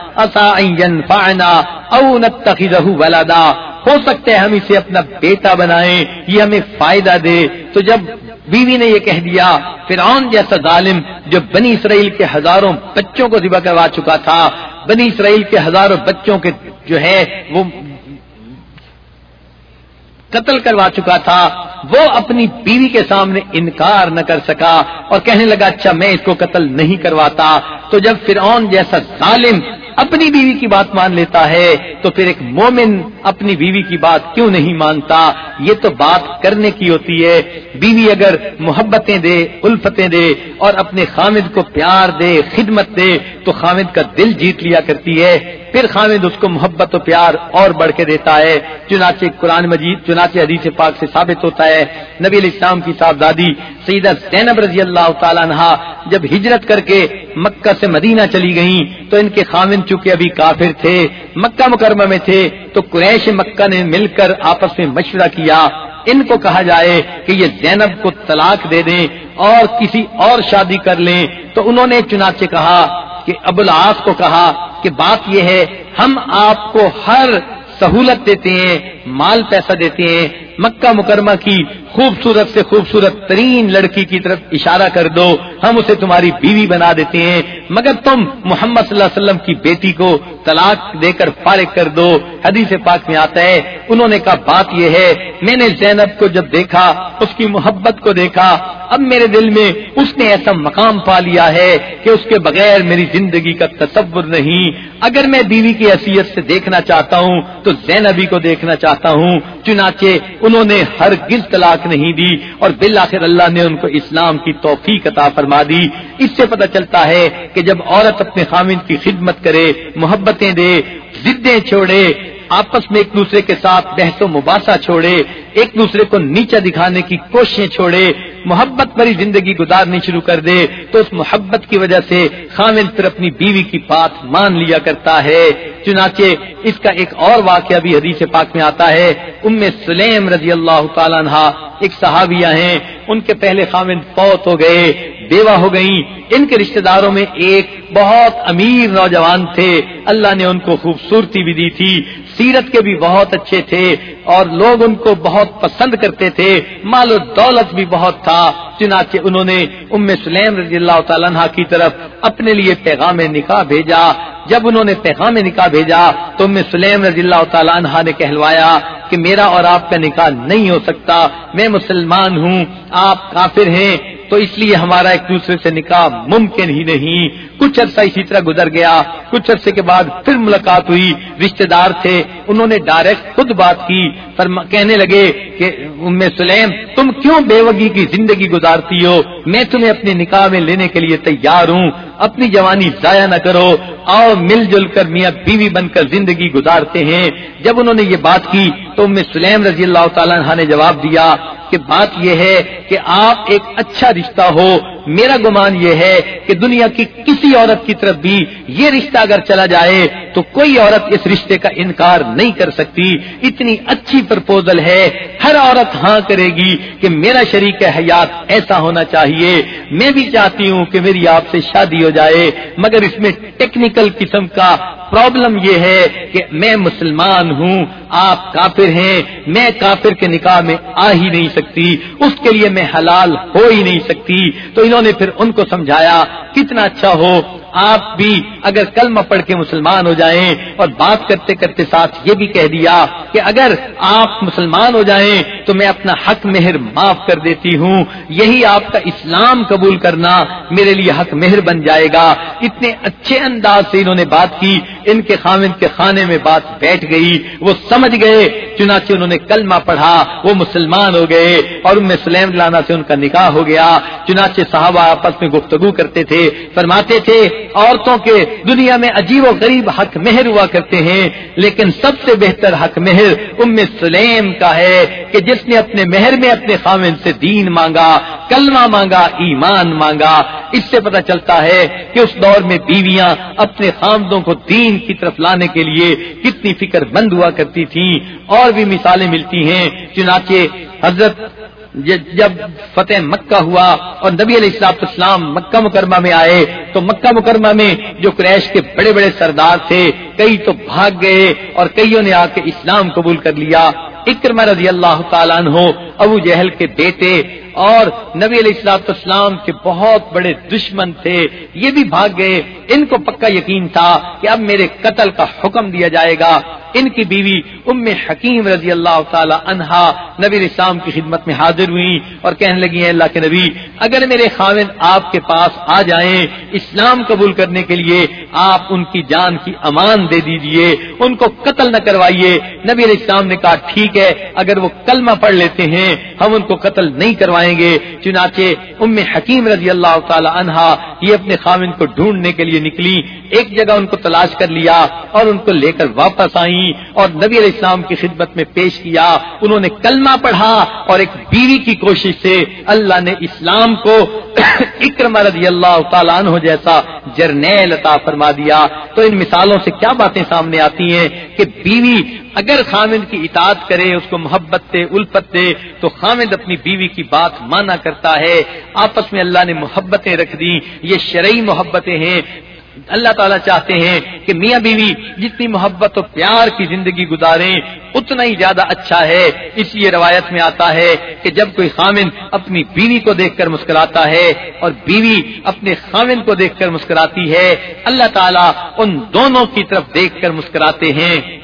فائنا او نتخذہ ولدا۔ ہو سکتا ہے ہم اسے اپنا بیٹا بنائیں، یہ ہمیں فائدہ دے۔ تو جب بیوی نے یہ کہہ دیا، فرعون جیسا ظالم جو بنی اسرائیل کے ہزاروں بچوں کو ذبح کروا چکا تھا، بنی اسرائیل کے ہزاروں بچوں کے جو ہے، وہ قتل کروا چکا تھا۔ وہ اپنی بیوی کے سامنے انکار نہ کر سکا اور کہنے لگا اچھا میں اس کو قتل نہیں کرواتا۔ تو جب فرعون جیسا ظالم اپنی بیوی کی بات مان لیتا ہے، تو پھر ایک مومن اپنی بیوی کی بات کیوں نہیں مانتا؟ یہ تو بات کرنے کی ہوتی ہے۔ بیوی اگر محبتیں دے، الفتیں دے اور اپنے خامد کو پیار دے، خدمت دے، تو خامد کا دل جیت لیا کرتی ہے۔ پھر خامد اس کو محبت و پیار اور بڑھ کے دیتا ہے۔ چنانچہ قرآن مجید، چنانچہ حدیث پاک سے ثابت ہوتا ہے۔ نبی علیہ السلام کی صاحبزادی سیدہ زینب رضی اللہ تعالیٰ عنہ جب ہجرت کر کے مکہ سے مدینہ چلی گئیں، تو ان کے خامن چونکہ ابھی کافر تھے، مکہ مکرمہ میں تھے، تو قریش مکہ نے مل کر آپس میں مشورہ کیا۔ ان کو کہا جائے کہ یہ زینب کو طلاق دے دیں اور کسی اور شادی کر لیں۔ تو انہوں نے چنانچہ کہا کہ ابو العاص کو کہا کہ بات یہ ہے، ہم آپ کو ہر سہولت دیتے ہیں مال پیسہ دیتے ہیں، مکہ مکرمہ کی خوبصورت سے خوبصورت ترین لڑکی کی طرف اشارہ کر دو، ہم اسے تمہاری بیوی بنا دیتے ہیں۔ مگر تم محمد صلی اللہ علیہ وسلم کی بیٹی کو طلاق دے کر فارغ کر دو۔ حدیث پاک میں آتا ہے، انہوں نے کہا، بات یہ ہے، میں نے زینب کو جب دیکھا، اس کی محبت کو دیکھا، اب میرے دل میں اس نے ایسا مقام پا لیا ہے کہ اس کے بغیر میری زندگی کا تصور نہیں۔ اگر میں بیوی کی حیثیت سے دیکھنا چاہتا ہوں، تو زینبی کو دیکھنا چاہتا ہوں، چنانچہ انہوں نے ہرگز طلاق نہیں دی اور بالآخر اللہ نے ان کو اسلام کی توفیق عطا فرما دی۔ اس سے پتہ چلتا ہے کہ جب عورت اپنے خامن کی خدمت کرے، محبتیں دے، ضدیں چھوڑے، آپس میں ایک دوسرے کے ساتھ بحث و مباحثہ چھوڑے، ایک دوسرے کو نیچا دکھانے کی کوششیں چھوڑے محبت بھری زندگی گزارنی شروع کر دے تو اس محبت کی وجہ سے خامد پھر اپنی بیوی کی بات مان لیا کرتا ہے۔ چنانچہ اس کا ایک اور واقعہ بھی حدیث پاک میں آتا ہے۔ ام سلیم رضی اللہ تعالیٰ عنہ ایک صحابیہ ہیں۔ ان کے پہلے خامن فوت ہو گئے، بیوہ ہو گئیں۔ ان کے رشتہ داروں میں ایک بہت امیر نوجوان تھے۔ اللہ نے ان کو خوبصورتی بھی دی تھی، سیرت کے بھی بہت اچھے تھے اور لوگ ان کو بہت پسند کرتے تھے۔ مال و دولت بھی بہت تھا۔ چنانچہ انہوں نے ام سلیم رضی اللہ تعالیٰ عنہ کی طرف اپنے لیے پیغام نکاح بھیجا۔ جب انہوں نے پیغام نکاح بھیجا تو ام سلیم رضی اللہ تعالیٰ عنہ نے کہلوایا کہ میرا اور آپ کا نکاح نہیں ہو سکتا، میں مسلمان ہوں، آپ کافر ہیں تو اس لیے ہمارا ایک دوسرے سے نکاح ممکن ہی نہیں۔ کچھ عرصہ اسی طرح گزر گیا، کچھ عرصے کے بعد پھر ملاقات ہوئی۔ رشتے دار تھے، انہوں نے ڈائریکٹ خود بات کی۔ پر کہنے لگے کہ ام سلیم، تم کیوں بے وگی کی زندگی گزارتی ہو؟ میں تمہیں اپنے نکاح میں لینے کے لیے تیار ہوں۔ اپنی جوانی ضائع نہ کرو۔ آؤ مل جل کر میاں بیوی بن کر زندگی گزارتے ہیں۔ جب انہوں نے یہ بات کی تو ام سلیم رضی اللہ تعالیٰ نے جواب دیا کہ بات یہ ہے کہ آپ ایک اچھا رشتہ ہو، میرا گمان یہ ہے کہ دنیا کی کسی عورت کی طرف بھی یہ رشتہ اگر چلا جائے تو کوئی عورت اس رشتے کا انکار نہیں کر سکتی۔ اتنی اچھی پرپوزل ہے۔ ہر عورت ہاں کرے گی کہ میرا شریک حیات ایسا ہونا چاہیے۔ میں بھی چاہتی ہوں کہ میری آپ سے شادی ہو جائے۔ مگر اس میں ٹیکنیکل قسم کا پرابلم یہ ہے کہ میں مسلمان ہوں، آپ کافر ہیں۔ میں کافر کے نکاح میں آ ہی نہیں سکتی۔ اس کے لیے میں حلال ہو ہی نہیں سکتی۔ تو انہوں نے پھر ان کو سمجھایا، کتنا اچھا ہو۔ آپ بھی اگر کلمہ پڑھ کے مسلمان ہو جائیں اور بات کرتے کرتے ساتھ یہ بھی کہہ دیا کہ اگر آپ مسلمان ہو جائیں تو میں اپنا حق مہر معاف کر دیتی ہوں۔ یہی آپ کا اسلام قبول کرنا میرے لیے حق مہر بن جائے گا۔ اتنے اچھے انداز سے انہوں نے بات کی، ان کے خامن کے خانے میں بات بیٹھ گئی۔ وہ سمجھ گئے، چنانچہ انہوں نے کلمہ پڑھا، وہ مسلمان ہو گئے اور ان میں سلیم لانا سے ان کا نکاح ہو گیا۔ چنانچہ صحابہ آپس میں گفتگو کرتے تھے، فرماتے تھے عورتوں کے دنیا میں عجیب و غریب حق مہر ہوا کرتے ہیں، لیکن سب سے بہتر حق مہر ام سلیم کا ہے کہ جس نے اپنے مہر میں اپنے خامن سے دین مانگا، کلمہ مانگا، ایمان مانگا۔ اس سے پتہ چلتا ہے کہ اس دور میں بیویاں اپنے خامدوں کو دین کی طرف لانے کے لیے کتنی فکر بند ہوا کرتی تھیں۔ اور بھی مثالیں ملتی ہیں، چنانچہ حضرت جب فتح مکہ ہوا اور نبی علیہ السلاط اسلام مکہ مکرمہ میں آئے، تو مکہ مکرمہ میں جو کریش کے بڑے بڑے سردار تھے، کئی تو بھاگ گئے اور کئیوں نے آ کے اسلام قبول کر لیا۔ اکرما رضی اللہ تعالیٰ عنہ، ابو جہل کے بیٹے اور نبی علیہ السلاط اسلام کے بہت بڑے دشمن تھے، یہ بھی بھاگ گئے۔ ان کو پکا یقین تھا کہ اب میرے قتل کا حکم دیا جائے گا۔ ان کی بیوی ام حکیم رضی اللہ تعالی عنہا نبی اسلام کی خدمت میں حاضر ہوئی اور کہنے لگی ہیں، اللہ کے نبی، اگر میرے خاوند آپ کے پاس آ جائیں اسلام قبول کرنے کے لیے، آپ ان کی جان کی امان دے دیجیے، ان کو قتل نہ کروائیے۔ نبی علیہ السلام نے کہا، ٹھیک ہے، اگر وہ کلمہ پڑھ لیتے ہیں، ہم ان کو قتل نہیں کروائیں گے۔ چنانچہ ام حکیم رضی اللہ تعالی عنہا یہ اپنے خامن کو ڈھونڈنے کے لیے نکلی، ایک جگہ ان کو تلاش کر لیا اور ان کو لے کر واپس آئی اور نبی علیہ السلام کی خدمت میں پیش کیا۔ انہوں نے کلمہ پڑھا اور ایک بیوی کی کوشش سے اللہ نے اسلام کو [coughs] اکرما رضی اللہ تعالیٰ عنہ جیسا جرنیل عطا فرما دیا۔ تو ان مثالوں سے کیا باتیں سامنے آتی ہیں کہ بیوی اگر خامد کی اطاعت کرے، اس کو محبت دے، الفت دے، تو خامد اپنی بیوی کی بات مانا کرتا ہے۔ آپس میں اللہ نے محبتیں رکھ دی یہ شرعی محبتیں ہیں۔ اللہ تعالیٰ چاہتے ہیں کہ میاں بیوی جتنی محبت و پیار کی زندگی گزاریں، اتنا ہی زیادہ اچھا ہے۔ اس لیے روایت میں آتا ہے کہ جب کوئی خامن اپنی بیوی کو دیکھ کر مسکراتا ہے اور بیوی اپنے خامن کو دیکھ کر مسکراتی ہے، اللہ تعالیٰ ان دونوں کی طرف دیکھ کر مسکراتے ہیں۔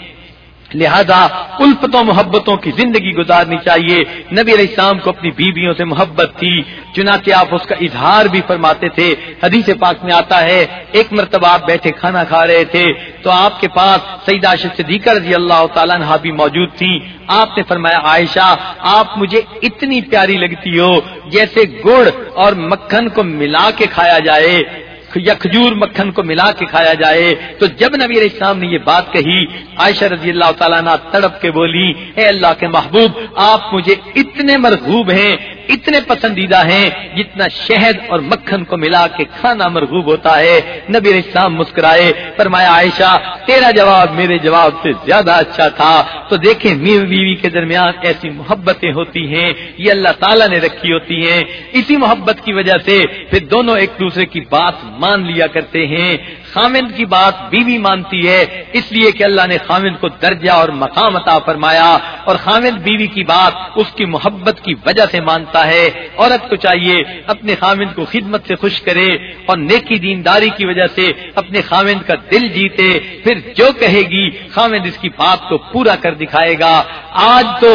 لہذا الفتوں محبتوں کی زندگی گزارنی چاہیے۔ نبی علیہ السلام کو اپنی بیویوں سے محبت تھی، چنانچہ آپ اس کا اظہار بھی فرماتے تھے۔ حدیث پاک میں آتا ہے، ایک مرتبہ آپ بیٹھے کھانا کھا رہے تھے، تو آپ کے پاس سعید صدیقہ رضی اللہ تعالیٰ نے بھی موجود تھی۔ آپ نے فرمایا، عائشہ، آپ مجھے اتنی پیاری لگتی ہو جیسے گڑ اور مکھن کو ملا کے کھایا جائے۔ یا کھجور مکھن کو ملا کے کھایا جائے۔ تو جب نبی علیہ السلام نے یہ بات کہی، عائشہ رضی اللہ تعالیٰ نے تڑپ کے بولی، اے اللہ کے محبوب، آپ مجھے اتنے مرغوب ہیں اتنے پسندیدہ ہیں جتنا شہد اور مکھن کو ملا کے کھانا مرغوب ہوتا ہے۔ نبی علیہ السلام مسکرائے، فرمایا، عائشہ، تیرا جواب میرے جواب سے زیادہ اچھا تھا۔ تو دیکھیں میو بیوی کے درمیان ایسی محبتیں ہوتی ہیں، یہ اللہ تعالیٰ نے رکھی ہوتی ہیں۔ اسی محبت کی وجہ سے پھر دونوں ایک دوسرے کی بات مان لیا کرتے ہیں۔ خامند کی بات بیوی مانتی ہے، اس لیے کہ اللہ نے خامند کو درجہ اور مقام عطا فرمایا، اور خامند بیوی کی بات اس کی محبت کی وجہ سے مانتا ہے۔ عورت کو چاہیے اپنے خامند کو خدمت سے خوش کرے، اور نیکی دینداری کی وجہ سے اپنے خامند کا دل جیتے۔ پھر جو کہے گی، خامند اس کی بات کو پورا کر دکھائے گا۔ آج تو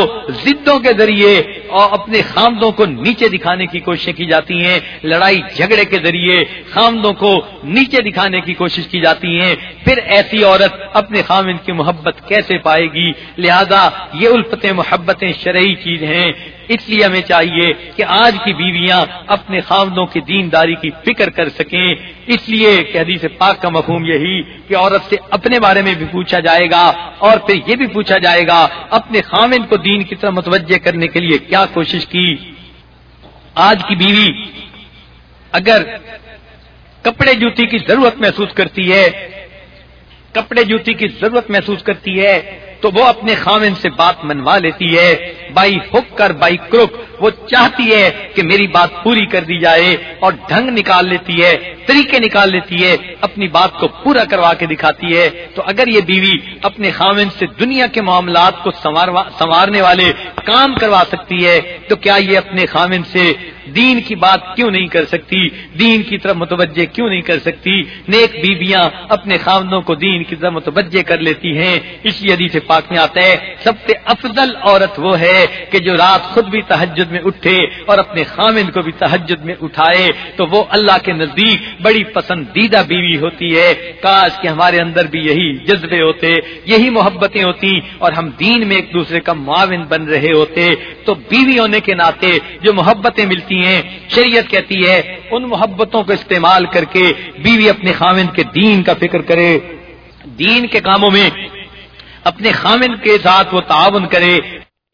ضدوں کے ذریعے اور اپنے خامدوں کو نیچے دکھانے کی کوششیں کی جاتی ہیں۔ لڑائی جھگڑے کے ذریعے خامدوں کو نیچے دکھانے کی کوشش کی جاتی ہیں۔ پھر ایسی عورت اپنے خامد کی محبت کیسے پائے گی؟ لہذا یہ الفتیں محبتیں شرعی چیز ہیں۔ اس لیے ہمیں چاہیے کہ آج کی بیویاں اپنے خامدوں کی دینداری کی فکر کر سکیں۔ اس لیے کہ حدیث پاک کا مفہوم یہی کہ عورت سے اپنے بارے میں بھی پوچھا جائے گا، اور پھر یہ بھی پوچھا جائے گا، اپنے خامن کو دین کی طرح متوجہ کرنے کے لیے کیا کوشش کی۔ آج کی بیوی اگر کپڑے جوتی کی ضرورت محسوس کرتی ہے، کپڑے جوتی کی ضرورت محسوس کرتی ہے تو وہ اپنے خامن سے بات منوا لیتی ہے بائی ہک کر بائی کرک وہ چاہتی ہے کہ میری بات پوری کر دی جائے اور ڈھنگ نکال لیتی ہے، طریقے نکال لیتی ہے، اپنی بات کو پورا کروا کے دکھاتی ہے۔ تو اگر یہ بیوی اپنے خامن سے دنیا کے معاملات کو سنوارنے والے کام کروا سکتی ہے، تو کیا یہ اپنے خامن سے دین کی بات کیوں نہیں کر سکتی؟ دین کی طرف متوجہ کیوں نہیں کر سکتی؟ نیک بیویاں اپنے خامدوں کو دین کی طرف متوجہ کر لیتی ہیں۔ اس لیے حدیث پاک میں آتا ہے، سب سے افضل عورت وہ ہے ہے کہ جو رات خود بھی تحجد میں اٹھے اور اپنے خامن کو بھی تحجد میں اٹھائے، تو وہ اللہ کے نزدیک بڑی پسندیدہ بیوی ہوتی ہے۔ کاش کہ ہمارے اندر بھی یہی جذبے ہوتے، یہی محبتیں ہوتی اور ہم دین میں ایک دوسرے کا معاون بن رہے ہوتے۔ تو بیوی ہونے کے ناطے جو محبتیں ملتی ہیں، شریعت کہتی ہے، ان محبتوں کو استعمال کر کے بیوی اپنے خامن کے دین کا فکر کرے۔ دین کے کاموں میں اپنے خامن کے ساتھ وہ تعاون کرے۔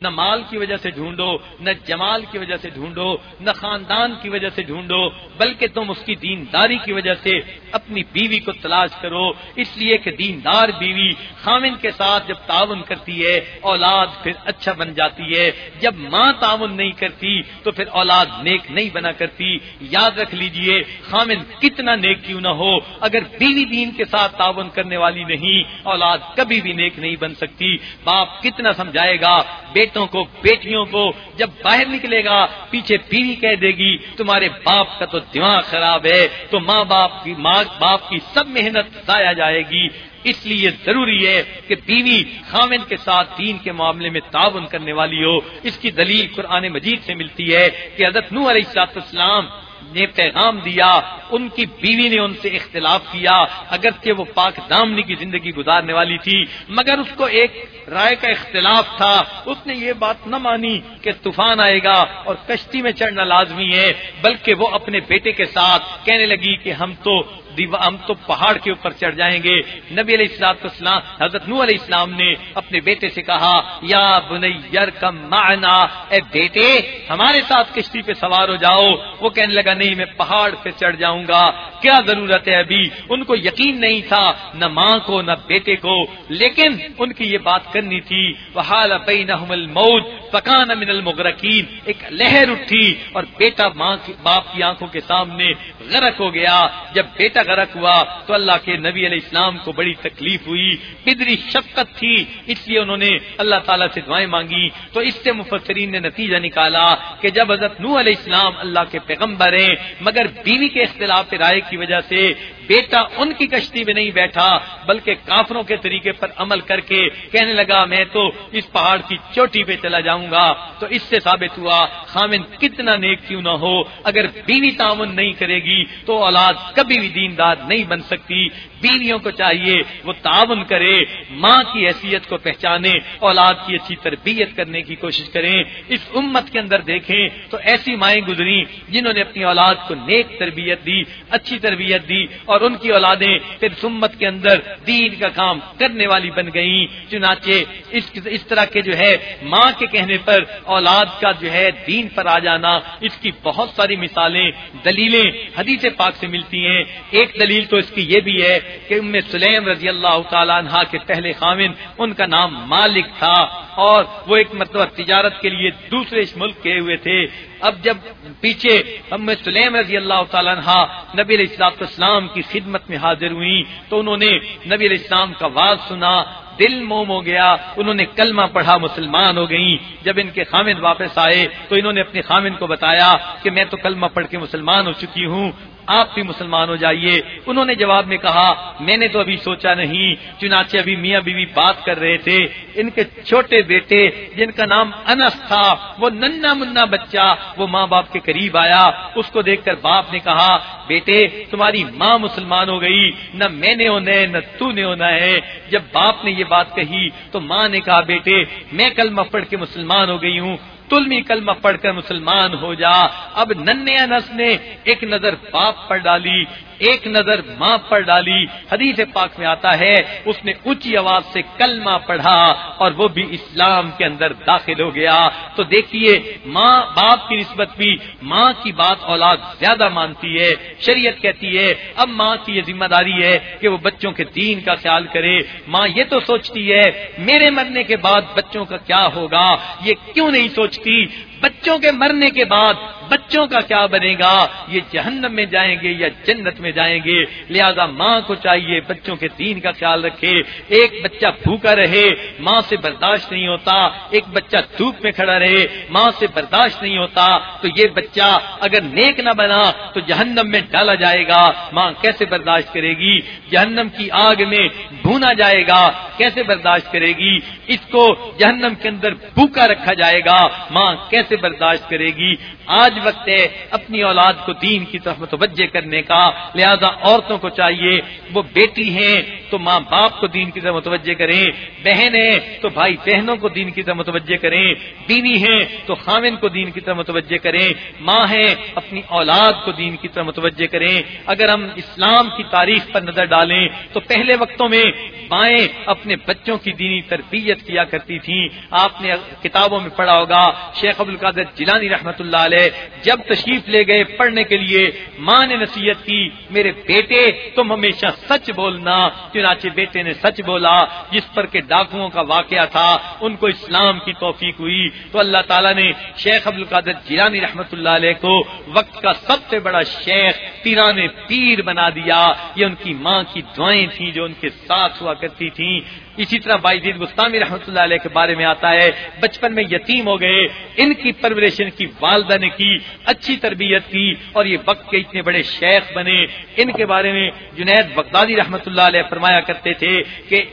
نہ مال کی وجہ سے ڈھونڈو، نہ جمال کی وجہ سے ڈھونڈو، نہ خاندان کی وجہ سے ڈھونڈو، بلکہ تم اس کی دینداری کی وجہ سے اپنی بیوی کو تلاش کرو۔ اس لیے کہ دیندار بیوی خامن کے ساتھ جب تعاون کرتی ہے، اولاد پھر اچھا بن جاتی ہے۔ جب ماں تعاون نہیں کرتی، تو پھر اولاد نیک نہیں بنا کرتی۔ یاد رکھ لیجیے، خامن کتنا نیک کیوں نہ ہو۔ اگر بیوی دین کے ساتھ تعاون کرنے والی نہیں، اولاد کبھی بھی نیک نہیں بن سکتی۔ باپ کتنا سمجھائے گا، بیٹا بیٹوں کو، بیٹیوں کو جب باہر نکلے گا، پیچھے بیوی کہہ دے گی، تمہارے باپ کا تو دماغ خراب ہے، تو ماں باپ کی، ماں باپ کی سب محنت ضائع جائے گی۔ اس لیے ضروری ہے کہ بیوی خامن کے ساتھ دین کے معاملے میں تعاون کرنے والی ہو۔ اس کی دلیل قرآن مجید سے ملتی ہے کہ حضرت نو علیہ السلام نے پیغام دیا، ان کی بیوی نے ان سے اختلاف کیا، اگرچہ وہ پاک دامنی کی زندگی گزارنے والی تھی، مگر اس کو ایک رائے کا اختلاف تھا۔ اس نے یہ بات نہ مانی کہ طوفان آئے گا اور کشتی میں چڑھنا لازمی ہے، بلکہ وہ اپنے بیٹے کے ساتھ کہنے لگی کہ ہم تو ہم تو پہاڑ کے اوپر چڑھ جائیں گے۔ نبی علیہ السلام اسلام حضرت نو علیہ السلام نے اپنے بیٹے سے کہا، یا بنیر کم معنا۔ اے بیٹے، ہمارے ساتھ کشتی پہ سوار ہو جاؤ۔ وہ کہنے لگا، نہیں، میں پہاڑ پہ چڑھ جاؤں گا۔ کیا ضرورت ہے ابھی؟ ان کو یقین نہیں تھا، نہ ماں کو، نہ بیٹے کو۔ لیکن ان کی یہ بات کرنی تھی۔ وحال بینہم الموت فکان من المغرقین ایک لہر اٹھی اور بیٹا ماں کی، باپ کی آنکھوں کے سامنے غرق ہو گیا۔ جب بیٹا غرق ہوا تو اللہ کے نبی علیہ السلام کو بڑی تکلیف ہوئی پدری شفقت تھی، اس لیے انہوں نے اللہ تعالیٰ سے دعائیں مانگی۔ تو اس سے مفسرین نے نتیجہ نکالا کہ جب حضرت نو علیہ السلام اللہ کے پیغمبر ہیں، مگر بیوی کے اختلاف رائے کی وجہ سے بیٹا ان کی کشتی میں نہیں بیٹھا، بلکہ کافروں کے طریقے پر عمل کر کے کہنے لگا، میں تو اس پہاڑ کی چوٹی پہ چلا جاؤں گا۔ تو اس سے ثابت ہوا، خامن کتنا نیک کیوں نہ ہو، اگر بیوی تعاون نہیں کرے گی تو اولاد کبھی بھی دین امداد نہیں بن سکتی بیویوں کو چاہیے، وہ تعاون کرے، ماں کی حیثیت کو پہچانے، اولاد کی اچھی تربیت کرنے کی کوشش کریں۔ اس امت کے اندر دیکھیں تو ایسی مائیں گزری جنہوں نے اپنی اولاد کو نیک تربیت دی، اچھی تربیت دی اور ان کی اولادیں پھر امت کے اندر دین کا کام کرنے والی بن گئیں۔ چنانچہ اس اس طرح کے جو ہے ماں کے کہنے پر اولاد کا جو ہے دین پر آ جانا، اس کی بہت ساری مثالیں، دلیلیں حدیث پاک سے ملتی ہیں۔ ایک دلیل تو اس کی یہ بھی ہے کہ ام سلیم رضی اللہ تعالیٰ عنہ کے پہلے خامن، ان کا نام مالک تھا۔ اور وہ ایک مرتبہ تجارت کے لیے دوسرے اس ملک گئے ہوئے تھے۔ اب جب پیچھے ام سلیم رضی اللہ تعالیٰ عنہ نبی علیہ السلاط اسلام کی خدمت میں حاضر ہوئی تو انہوں نے نبی علیہ السلام کا واض سنا، دل موم ہو گیا، انہوں نے کلمہ پڑھا، مسلمان ہو گئی جب ان کے خامد واپس آئے، تو انہوں نے اپنے خامد کو بتایا کہ میں تو کلمہ پڑھ کے مسلمان ہو چکی ہوں آپ بھی مسلمان ہو جائیے۔ انہوں نے جواب میں کہا، میں نے تو ابھی سوچا نہیں، چنانچہ ابھی میاں بیوی بات کر رہے تھے۔ ان کے چھوٹے بیٹے، جن کا نام انس تھا، وہ ننا منا بچہ، وہ ماں باپ کے قریب آیا۔ اس کو دیکھ کر باپ نے کہا، بیٹے، تمہاری ماں مسلمان ہو گئی، نہ میں نے ہونا ہے، نہ تو نے ہونا ہے۔ جب باپ نے یہ بات کہی تو ماں نے کہا، بیٹے، میں کل پڑھ کے مسلمان ہو گئی ہوں۔ تلمی کلمہ پڑھ کر مسلمان ہو جا۔ اب ننیا نس نے ایک نظر پاپ پر ڈالی۔ ایک نظر ماں پر ڈالی، حدیث پاک میں آتا ہے، اس نے اونچی آواز سے کلمہ پڑھا اور وہ بھی اسلام کے اندر داخل ہو گیا۔ تو دیکھیے، ماں باپ کی نسبت بھی ماں کی بات اولاد زیادہ مانتی ہے، شریعت کہتی ہے، اب ماں کی یہ ذمہ داری ہے کہ وہ بچوں کے دین کا خیال کرے۔ ماں یہ تو سوچتی ہے، میرے مرنے کے بعد بچوں کا کیا ہوگا؟ یہ کیوں نہیں سوچتی؟ بچوں کے مرنے کے بعد بچوں کا کیا بنے گا؟ یہ جہنم میں جائیں گے یا جنت میں جائیں گے؟ لہذا ماں کو چاہیے بچوں کے دین کا خیال رکھے۔ ایک بچہ بھوکا رہے، ماں سے برداشت نہیں ہوتا۔ ایک بچہ دھوپ میں کھڑا رہے، ماں سے برداشت نہیں ہوتا۔ تو یہ بچہ اگر نیک نہ بنا تو جہنم میں ڈالا جائے گا۔ ماں کیسے برداشت کرے گی؟ جہنم کی آگ میں بھونا جائے گا۔ کیسے برداشت کرے گی؟ اس کو جہنم کے اندر بھوکا رکھا جائے گا۔ ماں کیسے برداشت کرے گی۔ آج وقت ہے اپنی اولاد کو دین کی طرف متوجہ کرنے کا۔ لہذا عورتوں کو چاہیے وہ بیٹی ہیں۔ تو ماں باپ کو دین کی طرف متوجہ کریں، بہن ہیں تو بھائی بہنوں کو دین کی طرف متوجہ کریں دینی ہیں تو خامن کو دین کی طرف متوجہ کریں، ماں ہیں اپنی اولاد کو دین کی طرف متوجہ کریں۔ اگر ہم اسلام کی تاریخ پر نظر ڈالیں تو پہلے وقتوں میں مائیں اپنے بچوں کی دینی تربیت کیا کرتی تھیں۔ آپ نے کتابوں میں پڑھا ہوگا، شیخ ابو القادر جیلانی رحمت اللہ علیہ جب تشریف لے گئے پڑھنے کے لیے، ماں نے نصیحت کی، میرے بیٹے، تم ہمیشہ سچ بولنا چنانچہ بیٹے نے سچ بولا، جس پر کہ ڈاکوؤں کا واقعہ تھا، ان کو اسلام کی توفیق ہوئی۔ تو اللہ تعالیٰ نے شیخ ابو القادر جیلانی رحمت اللہ علیہ کو وقت کا سب سے بڑا شیخ پیران پیر بنا دیا۔ یہ ان کی ماں کی دعائیں تھیں جو ان کے ساتھ ہوا کرتی تھیں۔ اسی طرح بائی گستامی رحمۃ اللہ علیہ کے بارے میں آتا ہے، بچپن میں یتیم ہو گئے، ان کی پرورشن کی والدہ نے کی، اچھی تربیت کی، اور یہ وقت کے اتنے بڑے شیخ بنے۔ ان کے بارے میں جنید بغدادی رحمۃ اللہ علیہ فرمایا کرتے تھے کہ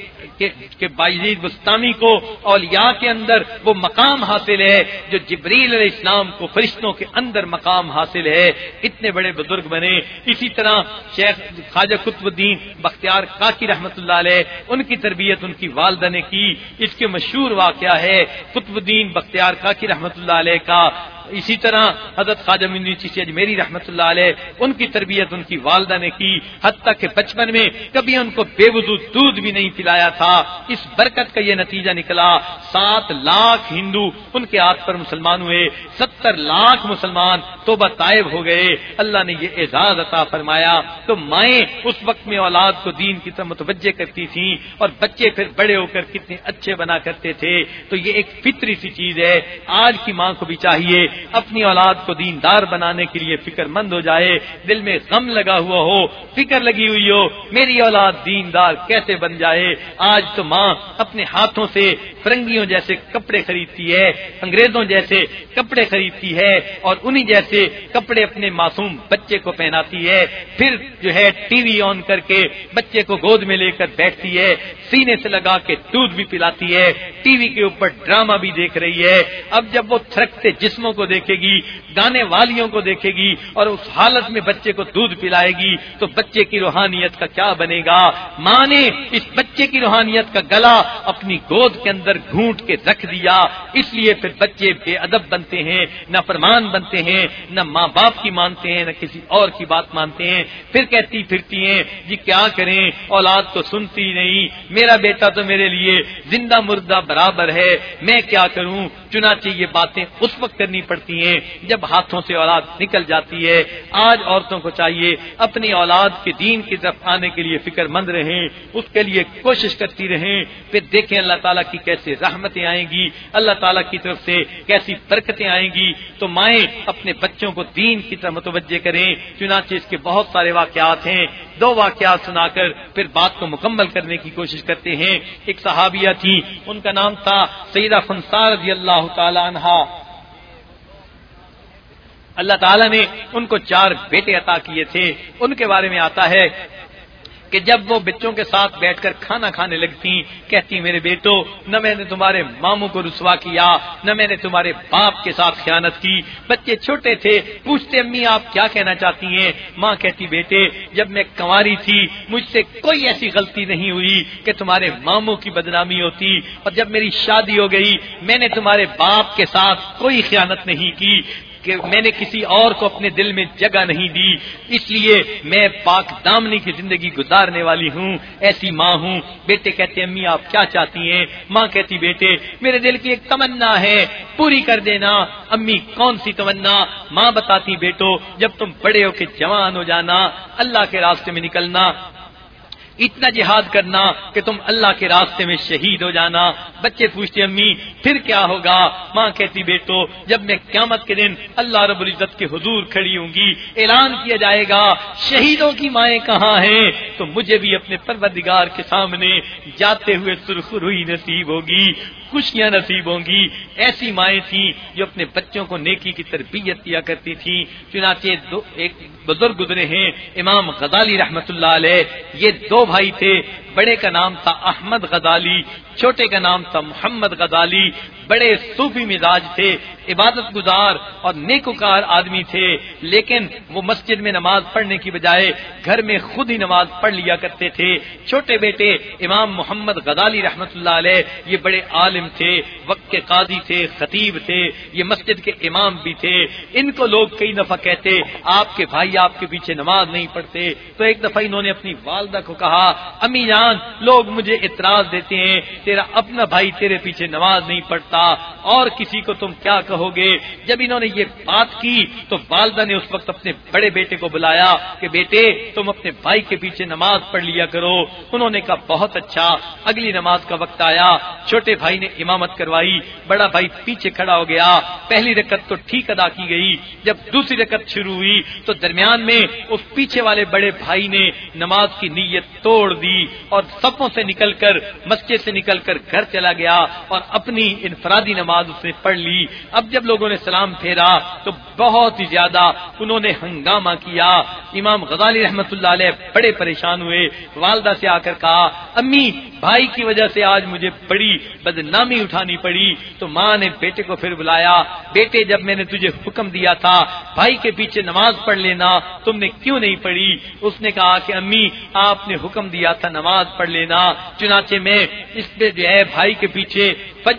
کہ بائیزید گستامی کو اولیاء کے اندر وہ مقام حاصل ہے جو جبریل علیہ السلام کو فرشتوں کے اندر مقام حاصل ہے۔ اتنے بڑے بزرگ بنے۔ اسی طرح شیخ خواجہ قطب الدین بختیار کاکی رحمت اللہ علیہ، ان کی تربیت ان کی والدہ نے کی۔ اس کے مشہور واقعہ ہے قطب الدین بختیار کا کی رحمت اللہ علیہ کا۔ اسی طرح حضرت خواجہ میری رحمت اللہ علیہ، ان کی تربیت ان کی والدہ نے کی، حتیٰ کہ بچپن میں کبھی ان کو بے وضو دودھ بھی نہیں پلایا تھا۔ اس برکت کا یہ نتیجہ نکلا۔ سات لاکھ ہندو ان کے ہاتھ پر مسلمان ہوئے، ستر لاکھ مسلمان تو طائب ہو گئے۔ اللہ نے یہ اعزاز عطا فرمایا۔ تو مائیں اس وقت میں اولاد کو دین کی طرف متوجہ کرتی تھیں اور بچے پھر بڑے ہو کر کتنے اچھے بنا کرتے تھے۔ تو یہ ایک فطری سی چیز ہے۔ آج کی ماں کو بھی چاہیے اپنی اولاد کو دیندار بنانے کے لیے فکر مند ہو جائے، دل میں غم لگا ہوا ہو، فکر لگی ہوئی ہو، میری اولاد دیندار کیسے بن جائے؟ آج تو ماں اپنے ہاتھوں سے فرنگیوں جیسے کپڑے خریدتی ہے، انگریزوں جیسے کپڑے خریدتی ہے اور انہی جیسے کپڑے اپنے معصوم بچے کو پہناتی ہے۔ پھر جو ہے ٹی وی آن کر کے بچے کو گود میں لے کر بیٹھتی ہے، سینے سے لگا کے دودھ بھی پلاتی ہے۔ ٹی وی کے اوپر ڈرامہ بھی دیکھ رہی ہے۔ اب جب وہ تھرکتے جسموں کو دیکھے گی گانے والیوں کو دیکھے گی اور اس حالت میں بچے کو دودھ پلائے گی، تو بچے کی روحانیت کا کیا بنے گا؟ ماں نے اس بچے کی روحانیت کا گلا اپنی گود کے اندر گھونٹ کے رکھ دیا، اس لیے پھر بچے بے ادب بنتے ہیں، نہ فرمان بنتے ہیں، نہ ماں باپ کی مانتے ہیں، نہ کسی اور کی بات مانتے ہیں۔ پھر کہتی پھرتی ہیں جی کیا کریں؟ اولاد تو سنتی نہیں، میرا بیٹا تو میرے لیے زندہ مردہ برابر ہے، میں کیا کروں؟ چنانچہ یہ باتیں اس وقت کرنی پڑتی ہیں جب ہاتھوں سے اولاد نکل جاتی ہے۔ آج عورتوں کو چاہیے اپنی اولاد کے دین کی طرف آنے کے لیے فکر مند رہیں، اس کے لیے کوشش کرتی رہیں۔ پھر دیکھیں اللہ تعالیٰ کی کیسے رحمتیں آئیں گی، اللہ تعالیٰ کی طرف سے کیسی برکتیں آئیں گی۔ تو مائیں اپنے بچوں کو دین کی طرف متوجہ کریں۔ چنانچہ اس کے بہت سارے واقعات ہیں۔ دو واقعات سنا کر پھر بات کو مکمل کرنے کی کوشش کرتے ہیں۔ ایک صحابیہ تھی ان کا نام تھا سیدہ فنسار رضی اللہ تعالی عنہ اللہ تعالیٰ نے ان کو چار بیٹے عطا کیے تھے۔ ان کے بارے میں آتا ہے کہ جب وہ بچوں کے ساتھ بیٹھ کر کھانا کھانے لگتی کہتی، میرے بیٹو، نہ میں نے تمہارے ماموں کو رسوا کیا، نہ میں نے تمہارے باپ کے ساتھ خیانت کی۔ بچے چھوٹے تھے، پوچھتے، امی، آپ کیا کہنا چاہتی ہیں؟ ماں کہتی، بیٹے، جب میں کنواری تھی، مجھ سے کوئی ایسی غلطی نہیں ہوئی کہ تمہارے ماموں کی بدنامی ہوتی۔ اور جب میری شادی ہو گئی، میں نے تمہارے باپ کے ساتھ کوئی خیانت نہیں کی۔ کہ میں نے کسی اور کو اپنے دل میں جگہ نہیں دی، اس لیے میں پاک دامنی کی زندگی گزارنے والی ہوں، ایسی ماں ہوں۔ بیٹے کہتے امی، آپ کیا چاہتی ہیں؟ ماں کہتی، بیٹے، میرے دل کی ایک تمنا ہے، پوری کر دینا۔ امی، کون سی تمنا؟ ماں بتاتی، بیٹو، جب تم بڑے ہو کے جوان ہو جانا، اللہ کے راستے میں نکلنا۔ اتنا جہاد کرنا کہ تم اللہ کے راستے میں شہید ہو جانا۔ بچے پوچھتے امی، پھر کیا ہوگا؟ ماں کہتی، بیٹو، جب میں قیامت کے دن اللہ رب العزت کے حضور کھڑی ہوں گی، اعلان کیا جائے گا، شہیدوں کی مائیں کہاں ہیں؟ تو مجھے بھی اپنے پروردگار کے سامنے جاتے ہوئے سرخ روئی نصیب ہوگی، خوشیاں نصیب ہوں گی۔ ایسی مائیں تھیں جو اپنے بچوں کو نیکی کی تربیت کیا کرتی تھی چنانچہ دو، ایک بزرگ گزرے ہیں، امام غزالی رحمت اللہ علیہ، یہ دو بھائی تھے۔ بڑے کا نام تھا احمد غزالی، چھوٹے کا نام تھا محمد غزالی۔ بڑے صوفی مزاج تھے، عبادت گزار اور نیکوکار آدمی تھے۔ لیکن وہ مسجد میں نماز پڑھنے کی بجائے گھر میں خود ہی نماز پڑھ لیا کرتے تھے۔ چھوٹے بیٹے امام محمد غزالی رحمت اللہ علیہ، یہ بڑے عالم تھے، وقت کے قاضی تھے، خطیب تھے، یہ مسجد کے امام بھی تھے۔ ان کو لوگ کئی دفعہ کہتے، آپ کے بھائی آپ کے پیچھے نماز نہیں پڑھتے۔ تو ایک دفعہ انہوں نے اپنی والدہ کو کہا، امی جان لوگ مجھے اعتراض دیتے ہیں، تیرا اپنا بھائی تیرے پیچھے نماز نہیں پڑھتا، اور کسی کو تم کیا کہو گے؟ جب انہوں نے یہ بات کی، تو والدہ نے اس وقت اپنے بڑے بیٹے کو بلایا کہ بیٹے، تم اپنے بھائی کے پیچھے نماز پڑھ لیا کرو۔ انہوں نے کہا، بہت اچھا اگلی نماز کا وقت آیا۔ چھوٹے بھائی نے امامت کروائی، بڑا بھائی پیچھے کھڑا ہو گیا۔ پہلی رکت تو ٹھیک ادا کی گئی، جب دوسری رکت شروع ہوئی، تو درمیان میں اس پیچھے والے بڑے بھائی نے نماز کی نیت توڑ دی۔ اور سپوں سے نکل کر، مسجد سے نکل کر گھر چلا گیا اور اپنی انفرادی نماز اس نے پڑھ لی۔ اب جب لوگوں نے سلام پھیرا تو بہت ہی زیادہ انہوں نے ہنگامہ کیا۔ امام غزالی رحمت اللہ علیہ بڑے پریشان ہوئے۔ والدہ سے آ کر کہا، امی، بھائی کی وجہ سے آج مجھے بڑی بدنامی اٹھانی پڑی۔ تو ماں نے بیٹے کو پھر بلایا، بیٹے، جب میں نے تجھے حکم دیا تھا، بھائی کے پیچھے نماز پڑھ لینا، تم نے کیوں نہیں پڑھی؟ اس نے کہا کہ، امی، آپ نے حکم دیا تھا نماز پڑھ لینا چنانچہ میں اس پہ جو ہے بھائی کے پیچھے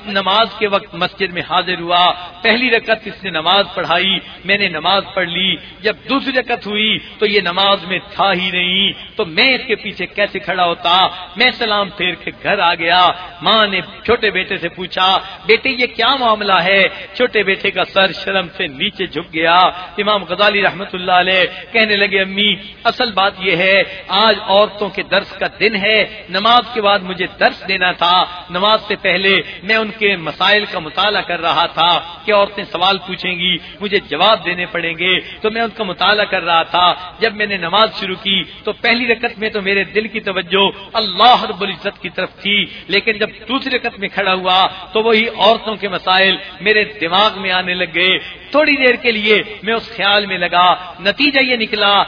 نماز کے وقت مسجد میں حاضر ہوا۔ پہلی رکعت اس نے نماز پڑھائی، میں نے نماز پڑھ لی۔ جب دوسری رکعت ہوئی تو یہ نماز میں تھا ہی نہیں۔ تو میں اس کے پیچھے کیسے کھڑا ہوتا؟ میں سلام پھیر کے گھر آ گیا۔ ماں نے چھوٹے بیٹے سے پوچھا، بیٹے، یہ کیا معاملہ ہے؟ چھوٹے بیٹے کا سر شرم سے نیچے جھک گیا۔ امام غزالی رحمت اللہ علیہ کہنے لگے، امی، اصل بات یہ ہے، آج عورتوں کے درس کا دن ہے۔ نماز کے بعد مجھے درس دینا تھا۔ نماز سے پہلے میں ان کے مسائل کا مطالعہ کر رہا تھا کہ عورتیں سوال پوچھیں گی، مجھے جواب دینے پڑیں گے، تو میں ان کا مطالعہ کر رہا تھا۔ جب میں نے نماز شروع کی، تو پہلی رکعت میں تو میرے دل کی توجہ اللہ رب العزت کی طرف تھی، لیکن جب دوسری رکعت میں کھڑا ہوا، تو وہی عورتوں کے مسائل میرے دماغ میں آنے لگ گئے۔ تھوڑی دیر کے لیے میں اس خیال میں لگا، نتیجہ یہ نکلا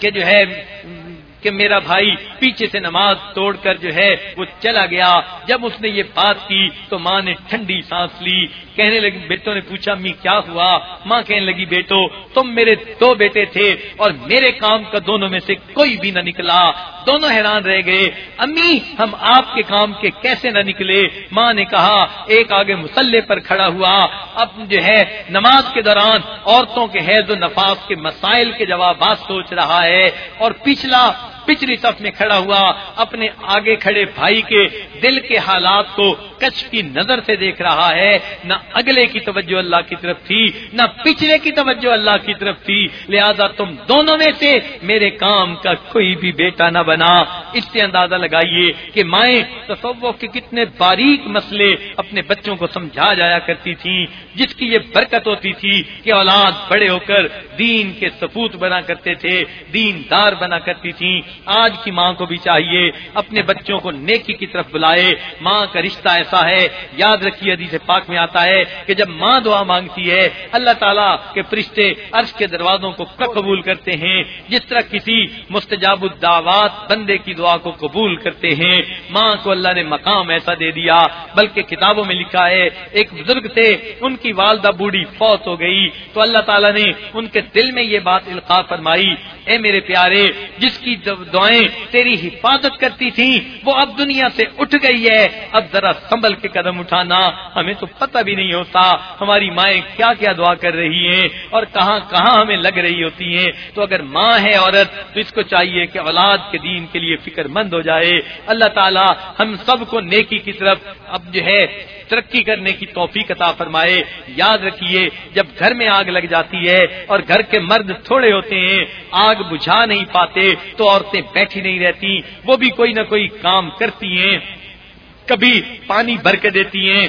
کہ جو ہے کہ میرا بھائی پیچھے سے نماز توڑ کر جو ہے وہ چلا گیا۔ جب اس نے یہ بات کی تو ماں نے ٹھنڈی سانس لی۔ کہنے لگی، بیٹوں نے پوچھا می کیا ہوا؟ ماں کہنے لگی، بیٹو، تم میرے دو بیٹے تھے اور میرے کام کا دونوں میں سے کوئی بھی نہ نکلا۔ دونوں حیران رہ گئے۔ امی، ہم آپ کے کام کے کیسے نہ نکلے؟ ماں نے کہا، ایک آگے مسلح پر کھڑا ہوا۔ اب جو ہے نماز کے دوران عورتوں کے حیض و نفاذ کے مسائل کے جوابات سوچ رہا ہے اور پچھلا پچھلی صف میں کھڑا ہوا اپنے آگے کھڑے بھائی کے دل کے حالات کو کچھ کی نظر سے دیکھ رہا ہے۔ نہ اگلے کی توجہ اللہ کی طرف تھی، نہ پچھلے کی توجہ اللہ کی طرف تھی۔ لہذا تم دونوں میں سے میرے کام کا کوئی بھی بیٹا نہ بنا۔ اس سے اندازہ لگائیے کہ مائیں تصوف کے کتنے باریک مسئلے اپنے بچوں کو سمجھا جایا کرتی تھی جس کی یہ برکت ہوتی تھی کہ اولاد بڑے ہو کر دین کے سپوت بنا کرتے تھے دین دار بنا کرتی تھی آج کی ماں کو بھی چاہیے، اپنے بچوں کو نیکی کی طرف بلائے۔ ماں کا رشتہ ایسا ہے، یاد رکھیے حدیث پاک میں آتا ہے کہ جب ماں دعا مانگتی ہے، اللہ تعالیٰ کے فرشتے عرش کے دروازوں کو قبول کرتے ہیں۔ جس طرح کسی مستجاب الدعوات بندے کی دعا کو قبول کرتے ہیں، ماں کو اللہ نے مقام ایسا دے دیا۔ بلکہ کتابوں میں لکھا ہے، ایک بزرگ تھے، ان کی والدہ بوڑھی فوت ہو گئی۔ تو اللہ تعالیٰ نے ان کے دل میں یہ بات القاع فرمائی، اے میرے پیارے، جس کی دعائیں تیری حفاظت کرتی تھی، وہ اب دنیا سے اٹھ گئی ہے۔ اب ذرا سنبھل کے قدم اٹھانا، ہمیں تو پتہ بھی نہیں ہوتا ہماری مائیں کیا کیا دعا کر رہی ہیں اور کہاں کہاں ہمیں لگ رہی ہوتی ہیں۔ تو اگر ماں ہے عورت، تو اس کو چاہیے کہ اولاد کے دین کے لیے فکر مند ہو جائے۔ اللہ تعالی ہم سب کو نیکی کی طرف اب جو ہے ترقی کرنے کی توفیق عطا فرمائے۔ یاد رکھیے، جب گھر میں آگ لگ جاتی ہے اور گھر کے مرد تھوڑے ہوتے ہیں، آگ بجھا نہیں پاتے، تو عورتیں بیٹھی نہیں رہتی، وہ بھی کوئی نہ کوئی کام کرتی ہیں۔ کبھی پانی بھر کے دیتی ہیں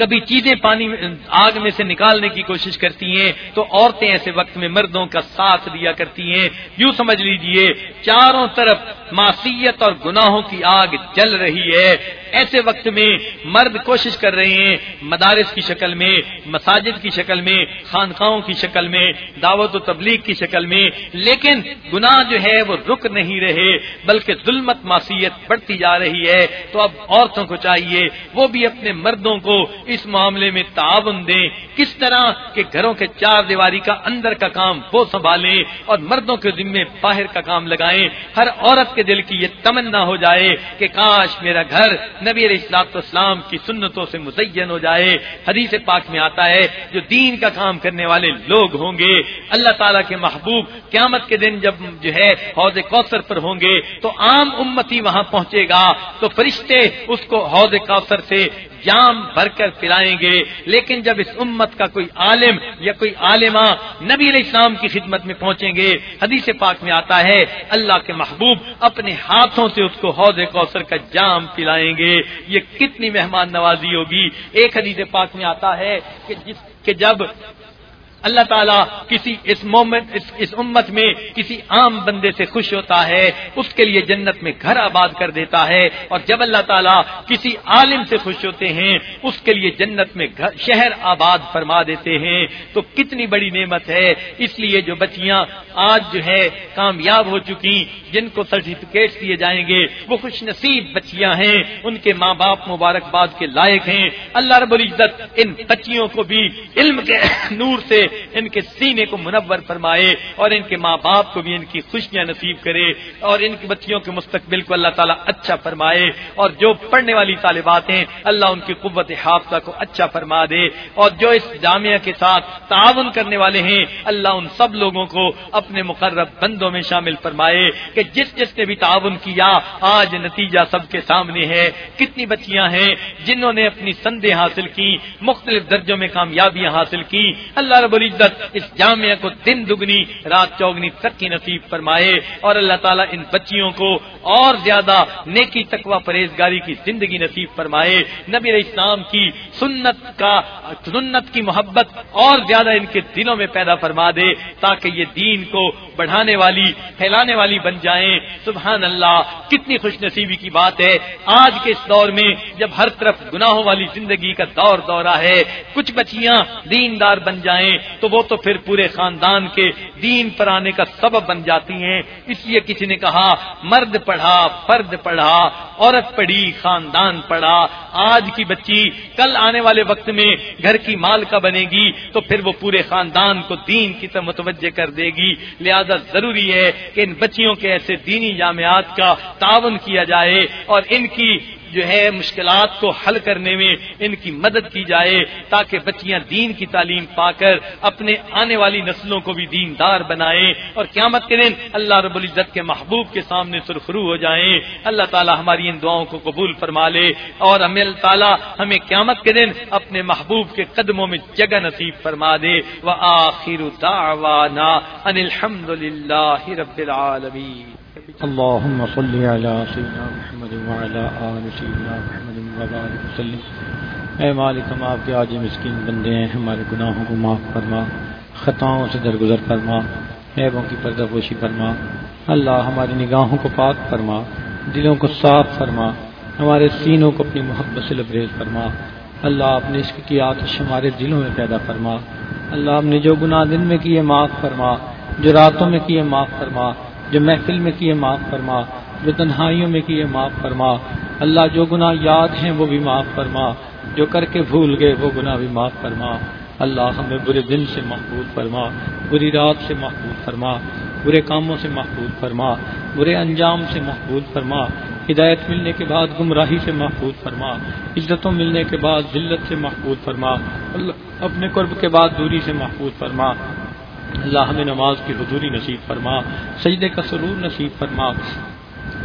کبھی چیزیں پانی آگ میں سے نکالنے کی کوشش کرتی ہیں، تو عورتیں ایسے وقت میں مردوں کا ساتھ دیا کرتی ہیں۔ یوں سمجھ لیجیے، چاروں طرف معصیت اور گناہوں کی آگ جل رہی ہے۔ ایسے وقت میں مرد کوشش کر رہے ہیں، مدارس کی شکل میں، مساجد کی شکل میں، خانقاہوں کی شکل میں، دعوت و تبلیغ کی شکل میں۔ لیکن گناہ جو ہے وہ رک نہیں رہے، بلکہ ظلمت معصیت بڑھتی جا رہی ہے۔ تو اب عورتوں کو چاہیے، وہ بھی اپنے مردوں کو اس معاملے میں تعاون دیں، کس طرح کہ گھروں کے چار دیواری کا اندر کا کام وہ سنبھالیں اور مردوں کے ذمے باہر کا کام لگائیں۔ ہر عورت کے دل کی یہ تمنا ہو جائے کہ کاش میرا گھر نبی علیہ اسلام کی سنتوں سے مزین ہو جائے۔ حدیث پاک میں آتا ہے، جو دین کا کام کرنے والے لوگ ہوں گے، اللہ تعالیٰ کے محبوب قیامت کے دن جب جو ہے حوض کوثر پر ہوں گے، تو عام امتی وہاں پہنچے گا، تو فرشتے اس کو حوض کوثر سے جام بھر کر پلائیں گے۔ لیکن جب اس امت کا کوئی عالم یا کوئی عالمہ نبی علیہ السلام کی خدمت میں پہنچیں گے، حدیث پاک میں آتا ہے، اللہ کے محبوب اپنے ہاتھوں سے اس کو حوض کوثر کا جام پلائیں گے۔ یہ کتنی مہمان نوازی ہوگی۔ ایک حدیث پاک میں آتا ہے کہ جس کہ جب اللہ تعالیٰ کسی اس مومنٹ اس, اس امت میں کسی عام بندے سے خوش ہوتا ہے اس کے لیے جنت میں گھر آباد کر دیتا ہے اور جب اللہ تعالیٰ کسی عالم سے خوش ہوتے ہیں اس کے لیے جنت میں گھر شہر آباد فرما دیتے ہیں تو کتنی بڑی نعمت ہے۔ اس لیے جو بچیاں آج جو ہے کامیاب ہو چکی جن کو سرٹیفکیٹ دیے جائیں گے وہ خوش نصیب بچیاں ہیں ان کے ماں باپ مبارکباد کے لائق ہیں۔ اللہ رب العزت ان بچیوں کو بھی علم کے [coughs] نور سے ان کے سینے کو منور فرمائے اور ان کے ماں باپ کو بھی ان کی خوشیاں نصیب کرے اور ان کی بچیوں کے مستقبل کو اللہ تعالیٰ اچھا فرمائے اور جو پڑھنے والی طالبات ہیں، اللہ ان کی قوت حافظہ کو اچھا فرما دے اور جو اس جامعہ کے ساتھ تعاون کرنے والے ہیں، اللہ ان سب لوگوں کو اپنے مقرر بندوں میں شامل فرمائے کہ جس جس نے بھی تعاون کیا، آج نتیجہ سب کے سامنے ہے۔ کتنی بچیاں ہیں جنہوں نے اپنی سندے حاصل کی، مختلف درجوں میں کامیابیاں حاصل کی۔ اللہ رب العزت اس جامعہ کو دن دگنی، رات چوگنی تک کی نصیب فرمائے اور اللہ تعالیٰ ان بچیوں کو اور زیادہ نیکی، تقوی، پرہیزگاری کی زندگی نصیب فرمائے۔ نبی علیہ السلام کی سنت کا، سنت کی محبت اور زیادہ ان کے دلوں میں پیدا فرما دے تاکہ یہ دین کو بڑھانے والی، پھیلانے والی بن جائیں۔ سبحان اللہ، کتنی خوش نصیبی کی بات ہے۔ آج کے اس دور میں جب ہر طرف گناہوں والی زندگی کا دور دورہ ہے، کچھ بچیاں دیندار بن جائیں۔ تو وہ تو پھر پورے خاندان کے دین پر آنے کا سبب بن جاتی ہیں۔ اس لیے کسی نے کہا، مرد پڑھا، فرد پڑھا، عورت پڑھی، خاندان پڑھا۔ آج کی بچی کل آنے والے وقت میں گھر کی مال کا بنے گی تو پھر وہ پورے خاندان کو دین کی طرف متوجہ کر دے گی۔ لہذا ضروری ہے کہ ان بچیوں کے ایسے دینی جامعات کا تعاون کیا جائے اور ان کی جو ہے مشکلات کو حل کرنے میں ان کی مدد کی جائے تاکہ بچیاں دین کی تعلیم پا کر اپنے آنے والی نسلوں کو بھی دیندار بنائیں اور قیامت کے دن اللہ رب العزت کے محبوب کے سامنے سرخرو ہو جائیں۔ اللہ تعالی ہماری ان دعاؤں کو قبول فرما لے اور ہمیں اللہ تعالیٰ ہمیں قیامت کے دن اپنے محبوب کے قدموں میں جگہ نصیب فرما دے۔ وہ آخر ان الحمد للہ رب العالمین۔ اللهم صل على سيدنا محمد وعلى آل سيدنا محمد وبارك وسلم. اے مالک، ہم آپ کے آج مسکین بندے ہیں، ہمارے گناہوں کو معاف فرما، خطاؤں سے درگزر فرما، عیبوں کی پردہ پوشی فرما. اللہ ہماری نگاہوں کو پاک فرما، دلوں کو صاف فرما، ہمارے سینوں کو اپنی محبت سے لبریز فرما. اللہ اپنے عشق کی آتش ہمارے دلوں میں پیدا فرما. اللہ ہم نے جو گناہ دن میں کیے معاف فرما، جو راتوں میں کیے معاف فرما. جو محفل میں کیے معاف فرما، جو تنہائیوں میں کیے معاف فرما۔ اللہ جو گناہ یاد ہیں وہ بھی معاف فرما، جو کر کے بھول گئے وہ گناہ بھی معاف فرما۔ اللہ ہمیں برے دن سے محفوظ فرما، بری رات سے محفوظ فرما، برے کاموں سے محفوظ فرما، برے انجام سے محفوظ فرما۔ ہدایت ملنے کے بعد گمراہی سے محفوظ فرما۔ عزتوں ملنے کے بعد ذلت سے محفوظ فرما۔ اللہ اپنے قرب کے بعد دوری سے محفوظ فرما۔ اللہ ہمیں نماز کی حضوری نصیب فرما سجدے کا سرور نصیب فرما۔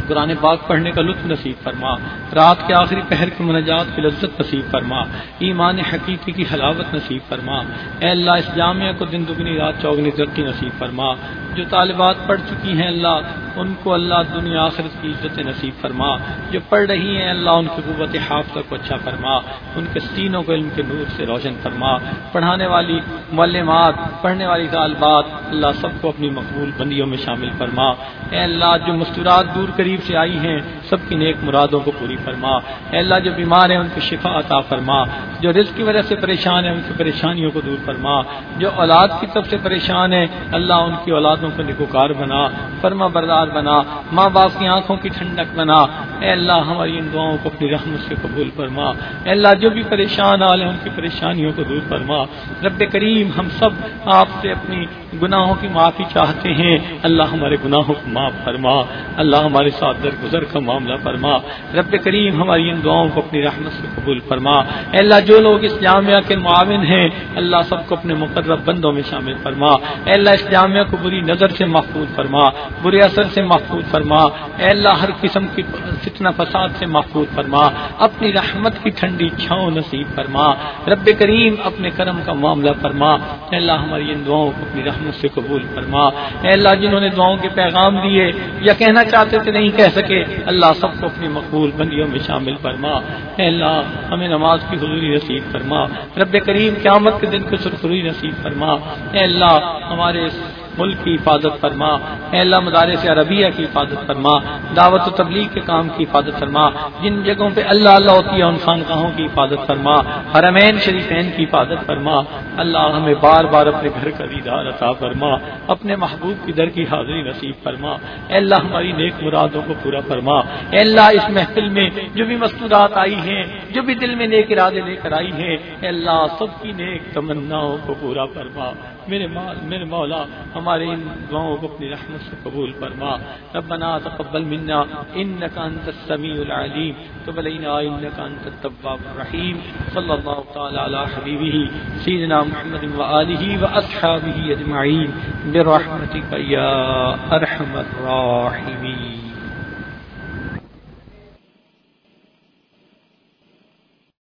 قرآن پاک پڑھنے کا لطف نصیب فرما۔ رات کے آخری پہر کی منجات کی لذت نصیب فرما۔ ایمان حقیقی کی حلاوت نصیب فرما۔ اے اللہ، اس جامعہ کو دن دگنی رات چوگنی ترقی نصیب فرما۔ جو طالبات پڑھ چکی ہیں اللہ، ان کو اللہ دنیا آخرت کی عزت نصیب فرما۔ جو پڑھ رہی ہیں اللہ، ان کی قوت حافظ کو اچھا فرما۔ ان کے سینوں کو علم کے نور سے روشن فرما۔ پڑھانے والی معلمات، پڑھنے والی طالبات، اللہ سب کو اپنی مقبول بندیوں میں شامل فرما۔ اے اللہ جو مستورات دور قریب سے آئی ہیں سب کی نیک مرادوں کو پوری فرما۔ اے اللہ، جو بیمار ہیں، ان کو شفا عطا فرما۔ جو رزق کی وجہ سے پریشان ہیں، ان کی پریشانیوں کو دور فرما۔ جو اولاد کی طرف سے پریشان ہے اللہ ان کی اولادوں کو نکوکار بنا، فرما بردار بنا۔ ماں باپ کی آنکھوں کی ٹھنڈک بنا۔ اے اللہ، ہماری ان دعاؤں کو اپنی رحمت سے قبول فرما۔ اے اللہ، جو بھی پریشان آ ہیں، ان کی پریشانیوں کو دور فرما۔ رب کریم، ہم سب آپ سے اپنی گناہوں کی معافی چاہتے ہیں۔ اللہ ہمارے گناہوں کو معاف فرما۔ اللہ ہمارے ساتھ درگزر کا معاملہ فرما۔ رب کریم ہماری ان دعاؤں کو اپنی رحمت سے قبول فرما۔ اے اللہ، جو لوگ اس جامعہ کے معاون ہیں، اللہ سب کو اپنے مقرر بندوں میں شامل فرما۔ اے اللہ اس جامعہ کو بری نظر سے محفوظ فرما، برے اثر سے محفوظ فرما۔ اے اللہ، ہر قسم کی فتنہ فساد سے محفوظ فرما۔ اپنی رحمت کی ٹھنڈی چھاؤں نصیب فرما۔ رب کریم اپنے کرم کا معاملہ فرما۔ اے اللہ، ہماری ان دعاؤں کو اپنی رحمت سے قبول فرما۔ اے اللہ، جنہوں نے دعاؤں کے پیغام دیے یا کہنا چاہتے تھے نہیں کہہ سکے، اللہ اللہ سب کو اپنی مقبول بندیوں میں شامل فرما۔ اے اللہ، ہمیں نماز کی حضوری نصیب فرما۔ رب کریم قیامت کے دن کو سرخری نصیب فرما۔ اے اللہ، ہمارے ملک کی حفاظت فرما، اے اللہ مدارس عربیہ کی حفاظت فرما، دعوت و تبلیغ کے کام کی حفاظت فرما، جن جگہوں پہ اللہ اللہ ہوتی ہے، ان خانقاہوں کی حفاظت فرما، حرمین شریفین کی حفاظت فرما، اللہ ہمیں بار بار اپنے گھر کا دیدار عطا فرما، اپنے محبوب کی در کی حاضری نصیب فرما، اے اللہ ہماری نیک مرادوں کو پورا فرما، اے اللہ اس محفل میں جو بھی مستورات آئی ہیں، جو بھی دل میں نیک ارادے لے کر آئی ہیں، اے اللہ سب کی نیک تمناؤں کو پورا فرما، میرے مال، میرے مولا، ہم ہمارے ان دعاؤں کو اپنی رحمت سے قبول فرما۔ ربنا تقبل منا انك انت السميع العليم تب علينا انك انت التواب الرحيم صلى الله تعالى على حبيبه سيدنا محمد واله واصحابه اجمعين برحمتك يا ارحم الراحمين